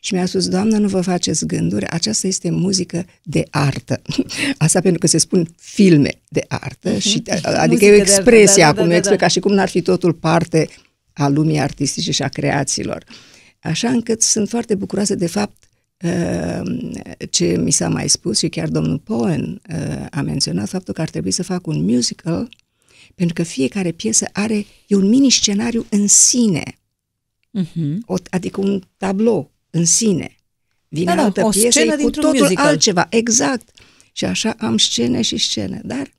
Și mi-a spus, doamnă, nu vă faceți gânduri, aceasta este muzică de artă. <laughs> Asta pentru că se spun filme de artă, și, <laughs> adică e o Muzică de artă, expresie da, da, acum, da, e da, expre- da. ca și cum n-ar fi totul parte a lumii artistice și a creațiilor. Așa încât sunt foarte bucuroasă de fapt uh, ce mi s-a mai spus și chiar domnul Poen uh, a menționat faptul că ar trebui să fac un musical pentru că fiecare piesă are, e un mini-scenariu în sine, Mhm. o, adică un tablou în sine. Vine Da, da, altă o piesă scenă e cu dintr-un totul musical. altceva, exact. Și așa am scene și scene, dar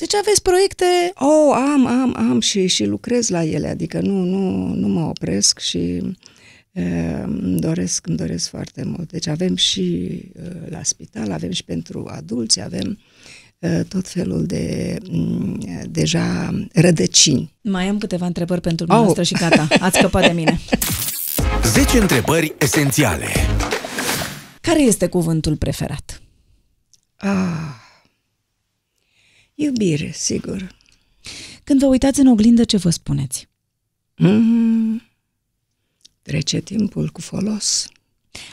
Deci aveți proiecte... Oh, am, am, am și, și lucrez la ele, adică nu, nu, nu mă opresc și uh, îmi doresc, îmi doresc foarte mult. Deci avem și uh, la spital, avem și pentru adulți, avem uh, tot felul de um, deja rădăcini. Mai am câteva întrebări pentru dumneavoastră Au. și gata, ați scăpat de mine. <laughs> 10 întrebări esențiale. Care este cuvântul preferat? Ah, iubire, sigur. Când vă uitați în oglindă, ce vă spuneți? Mm, trece timpul cu folos.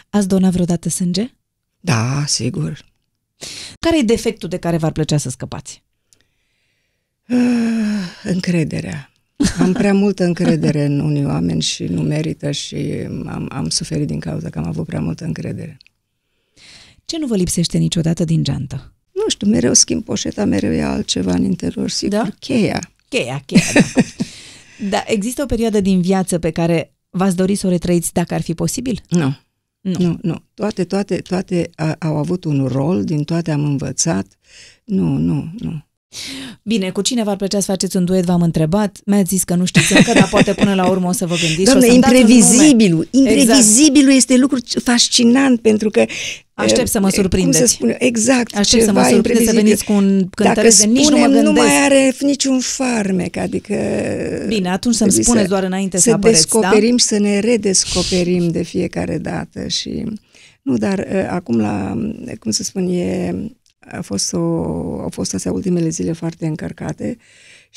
Ați donat vreodată sânge? Da, sigur. Care e defectul de care v-ar plăcea să scăpați? Ah, încrederea. Am prea multă încredere în unii oameni și nu merită și am, am suferit din cauza că am avut prea multă încredere. Ce nu vă lipsește niciodată din geantă? Nu știu, mereu schimb poșeta, mereu e altceva în interior, sigur, Da? cheia. Cheia, cheia, da. <laughs> da, există o perioadă din viață pe care v-ați dori să o retrăiți dacă ar fi posibil? Nu. Nu. Nu, nu. Toate, toate, toate a, au avut un rol, din toate am învățat. Nu, nu, nu. Bine, cu cine v-ar plăcea să faceți un duet, v-am întrebat. Mi-ați zis că nu știți încă, dar poate până la urmă o să vă gândiți. Doamne, și o să-mi dați un nume. imprevizibilul, imprevizibilul este lucru fascinant pentru că Aștept să mă eh, Cum surprindeți. să spun, exact, Aștept să mă ceva surprindeți să imprevizibil. veniți cu un cântăresc Dacă de nici nu mă spunem, nu gândesc. mai are niciun farmec, adică... Bine, atunci să-mi trebuie spuneți doar înainte să să apăreți, da? descoperim, să ne redescoperim de fiecare dată și... Nu, dar uh, acum la, cum să spun, e, a fost o, au fost astea ultimele zile foarte încărcate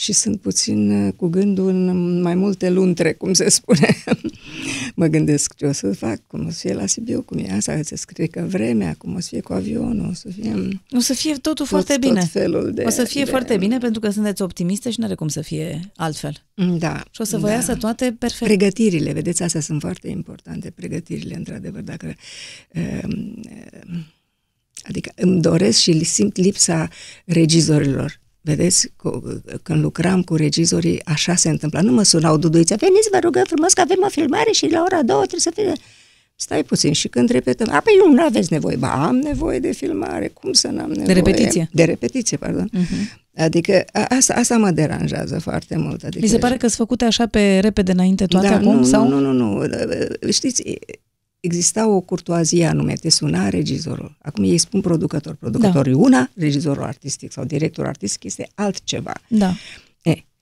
și sunt puțin uh, cu gândul în mai multe luntre, cum se spune. <laughs> mă gândesc ce o să fac, cum o să fie la Sibiu, cum e asta, se scrie că vremea, cum o să fie cu avionul, o să fie... O să fie totul tot, foarte bine. Tot felul de, o să fie de, foarte bine pentru că sunteți optimistă și nu are cum să fie altfel. Da. Și o să vă da. iasă toate perfect. Pregătirile, vedeți, astea sunt foarte importante, pregătirile, într-adevăr, dacă... Um, adică îmi doresc și simt lipsa regizorilor. Vedeți, cu, când lucram cu regizorii, așa se întâmpla. Nu mă sunau duduița, veniți, vă rugăm frumos că avem o filmare și la ora două trebuie să fie... Stai puțin și când repetăm, a, păi nu aveți nevoie, ba, am nevoie de filmare, cum să n-am nevoie? repetiție. De repetiție, pardon. Uh-huh. Adică a, asta, asta mă deranjează foarte mult. Adică, Mi se pare că sunt făcute așa pe repede înainte toate da, acum? nu, sau? Nu, nu, nu, nu. Știți, exista o curtoazie anume, te suna regizorul. Acum ei spun producător. Producătorul da. e una, regizorul artistic sau directorul artistic este altceva. Da.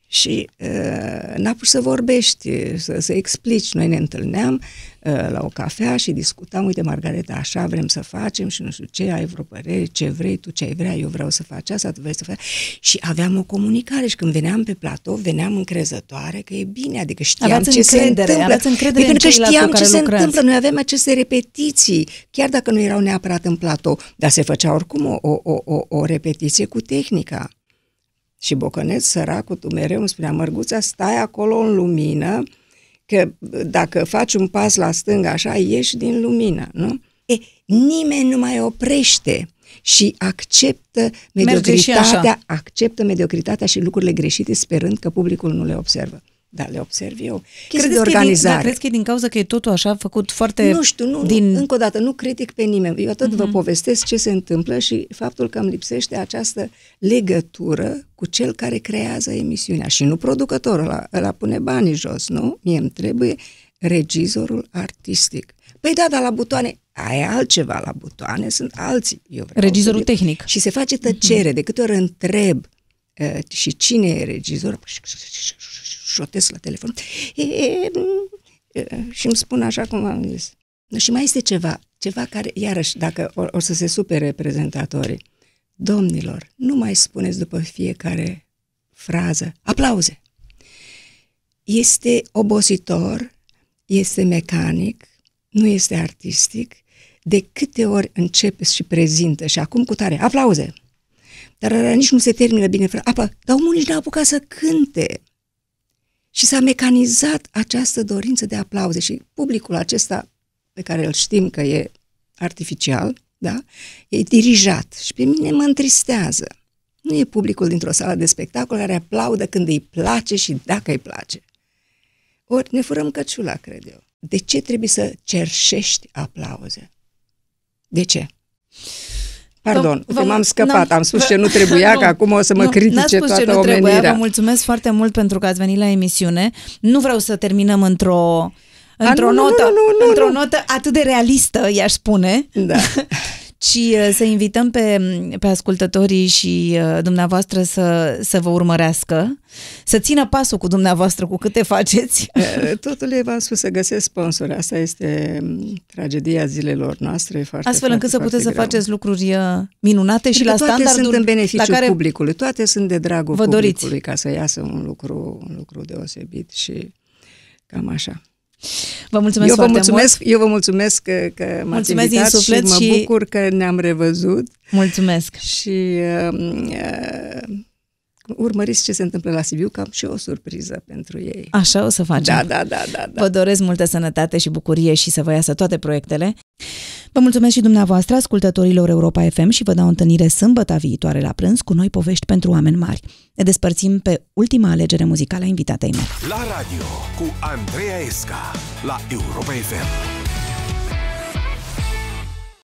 E, și uh, n-a pus să vorbești, să, să explici. Noi ne întâlneam uh, la o cafea și discutam, uite, Margareta, așa vrem să facem și nu știu ce, ai vreo părere, ce vrei, tu ce ai vrea, eu vreau să fac asta, tu vrei să faci... Și aveam o comunicare și când veneam pe platou, veneam încrezătoare că e bine, adică știam Aveați ce se încredere, întâmplă. aveți încredere Păi în pentru că ceilalți știam cu ce care se lucrați. întâmplă, noi aveam aceste repetiții, chiar dacă nu erau neapărat în platou, dar se făcea oricum o, o, o, o, o repetiție cu tehnica. Și Bocăneț, săracul, tu mereu îmi spunea, Mărguța, stai acolo în lumină, că dacă faci un pas la stânga așa, ieși din lumină, nu? E, nimeni nu mai oprește și acceptă Merge și așa. mediocritatea, acceptă mediocritatea și lucrurile greșite sperând că publicul nu le observă. Da, le observ eu. Chestii de că e din, organizare. da, crezi că e din cauza că e totul așa făcut foarte... Nu știu, nu, din... din... încă o dată, nu critic pe nimeni. Eu tot uh-huh. vă povestesc ce se întâmplă și faptul că îmi lipsește această legătură cu cel care creează emisiunea și nu producătorul, ăla, ăla pune banii jos, nu? Mie îmi trebuie regizorul artistic. Păi da, dar la butoane, ai altceva la butoane, sunt alții. Eu vreau Regizorul să... tehnic. Și se face tăcere, de câte ori întreb uh, și cine e regizor, șotesc la telefon, e, e, e, și îmi spun așa cum am zis. Și mai este ceva, ceva care, iarăși, dacă o, o să se supere prezentatorii, domnilor, nu mai spuneți după fiecare frază, aplauze. Este obositor, este mecanic, nu este artistic, de câte ori începeți și prezintă și acum cu tare, aplauze, dar ăla nici nu se termină bine, frate. Apa, dar omul nici n-a apucat să cânte. Și s-a mecanizat această dorință de aplauze și publicul acesta, pe care îl știm că e artificial, da, e dirijat și pe mine mă întristează. Nu e publicul dintr-o sală de spectacol care aplaudă când îi place și dacă îi place. Ori ne furăm căciula, cred eu. De ce trebuie să cerșești aplauze? De ce? Pardon, Vă- vă, vă- m-am scăpat, n-am- am spus vă- ce nu trebuia, Nu, că acum o să mă nu, n-ați critique spus ce toată nu trebuia. omenirea. Vă mulțumesc foarte mult pentru că ați venit la emisiune. Nu vreau să terminăm într-o într-o nu, nu, notă, nu, nu, nu, într-o nu. notă atât de realistă, i-aș spune. Da. <laughs> ci uh, să invităm pe, pe ascultătorii și uh, dumneavoastră să, să vă urmărească, să țină pasul cu dumneavoastră cu câte faceți. <laughs> Eh, Totul e, v-am spus, să găsesc sponsori. Asta este m, tragedia zilelor noastre. Foarte, Astfel încât să foarte, puteți să foarte faceți lucruri uh, minunate și Pentru la că toate standardul sunt în la beneficiul care publicului, toate sunt de dragul vă doriți. publicului ca să iasă un lucru, un lucru deosebit și Cam așa. Vă mulțumesc eu vă foarte mulțumesc, mult. Eu vă mulțumesc că, că m-ați Mulțumesc din invitat suflet și mă și- bucur că ne-am revăzut Mulțumesc. și uh, uh, urmăriți ce se întâmplă la Sibiu, că am și o surpriză pentru ei. Așa o să facem. Da, da, da, da, da. Vă doresc multă sănătate și bucurie și să vă iasă toate proiectele. Vă mulțumesc și dumneavoastră, ascultătorilor Europa FM și vă dau întâlnire sâmbătă viitoare la prânz cu noi povești pentru oameni mari. Ne despărțim pe ultima alegere muzicală a invitatei mele. La radio cu Andreea Esca la Europa FM.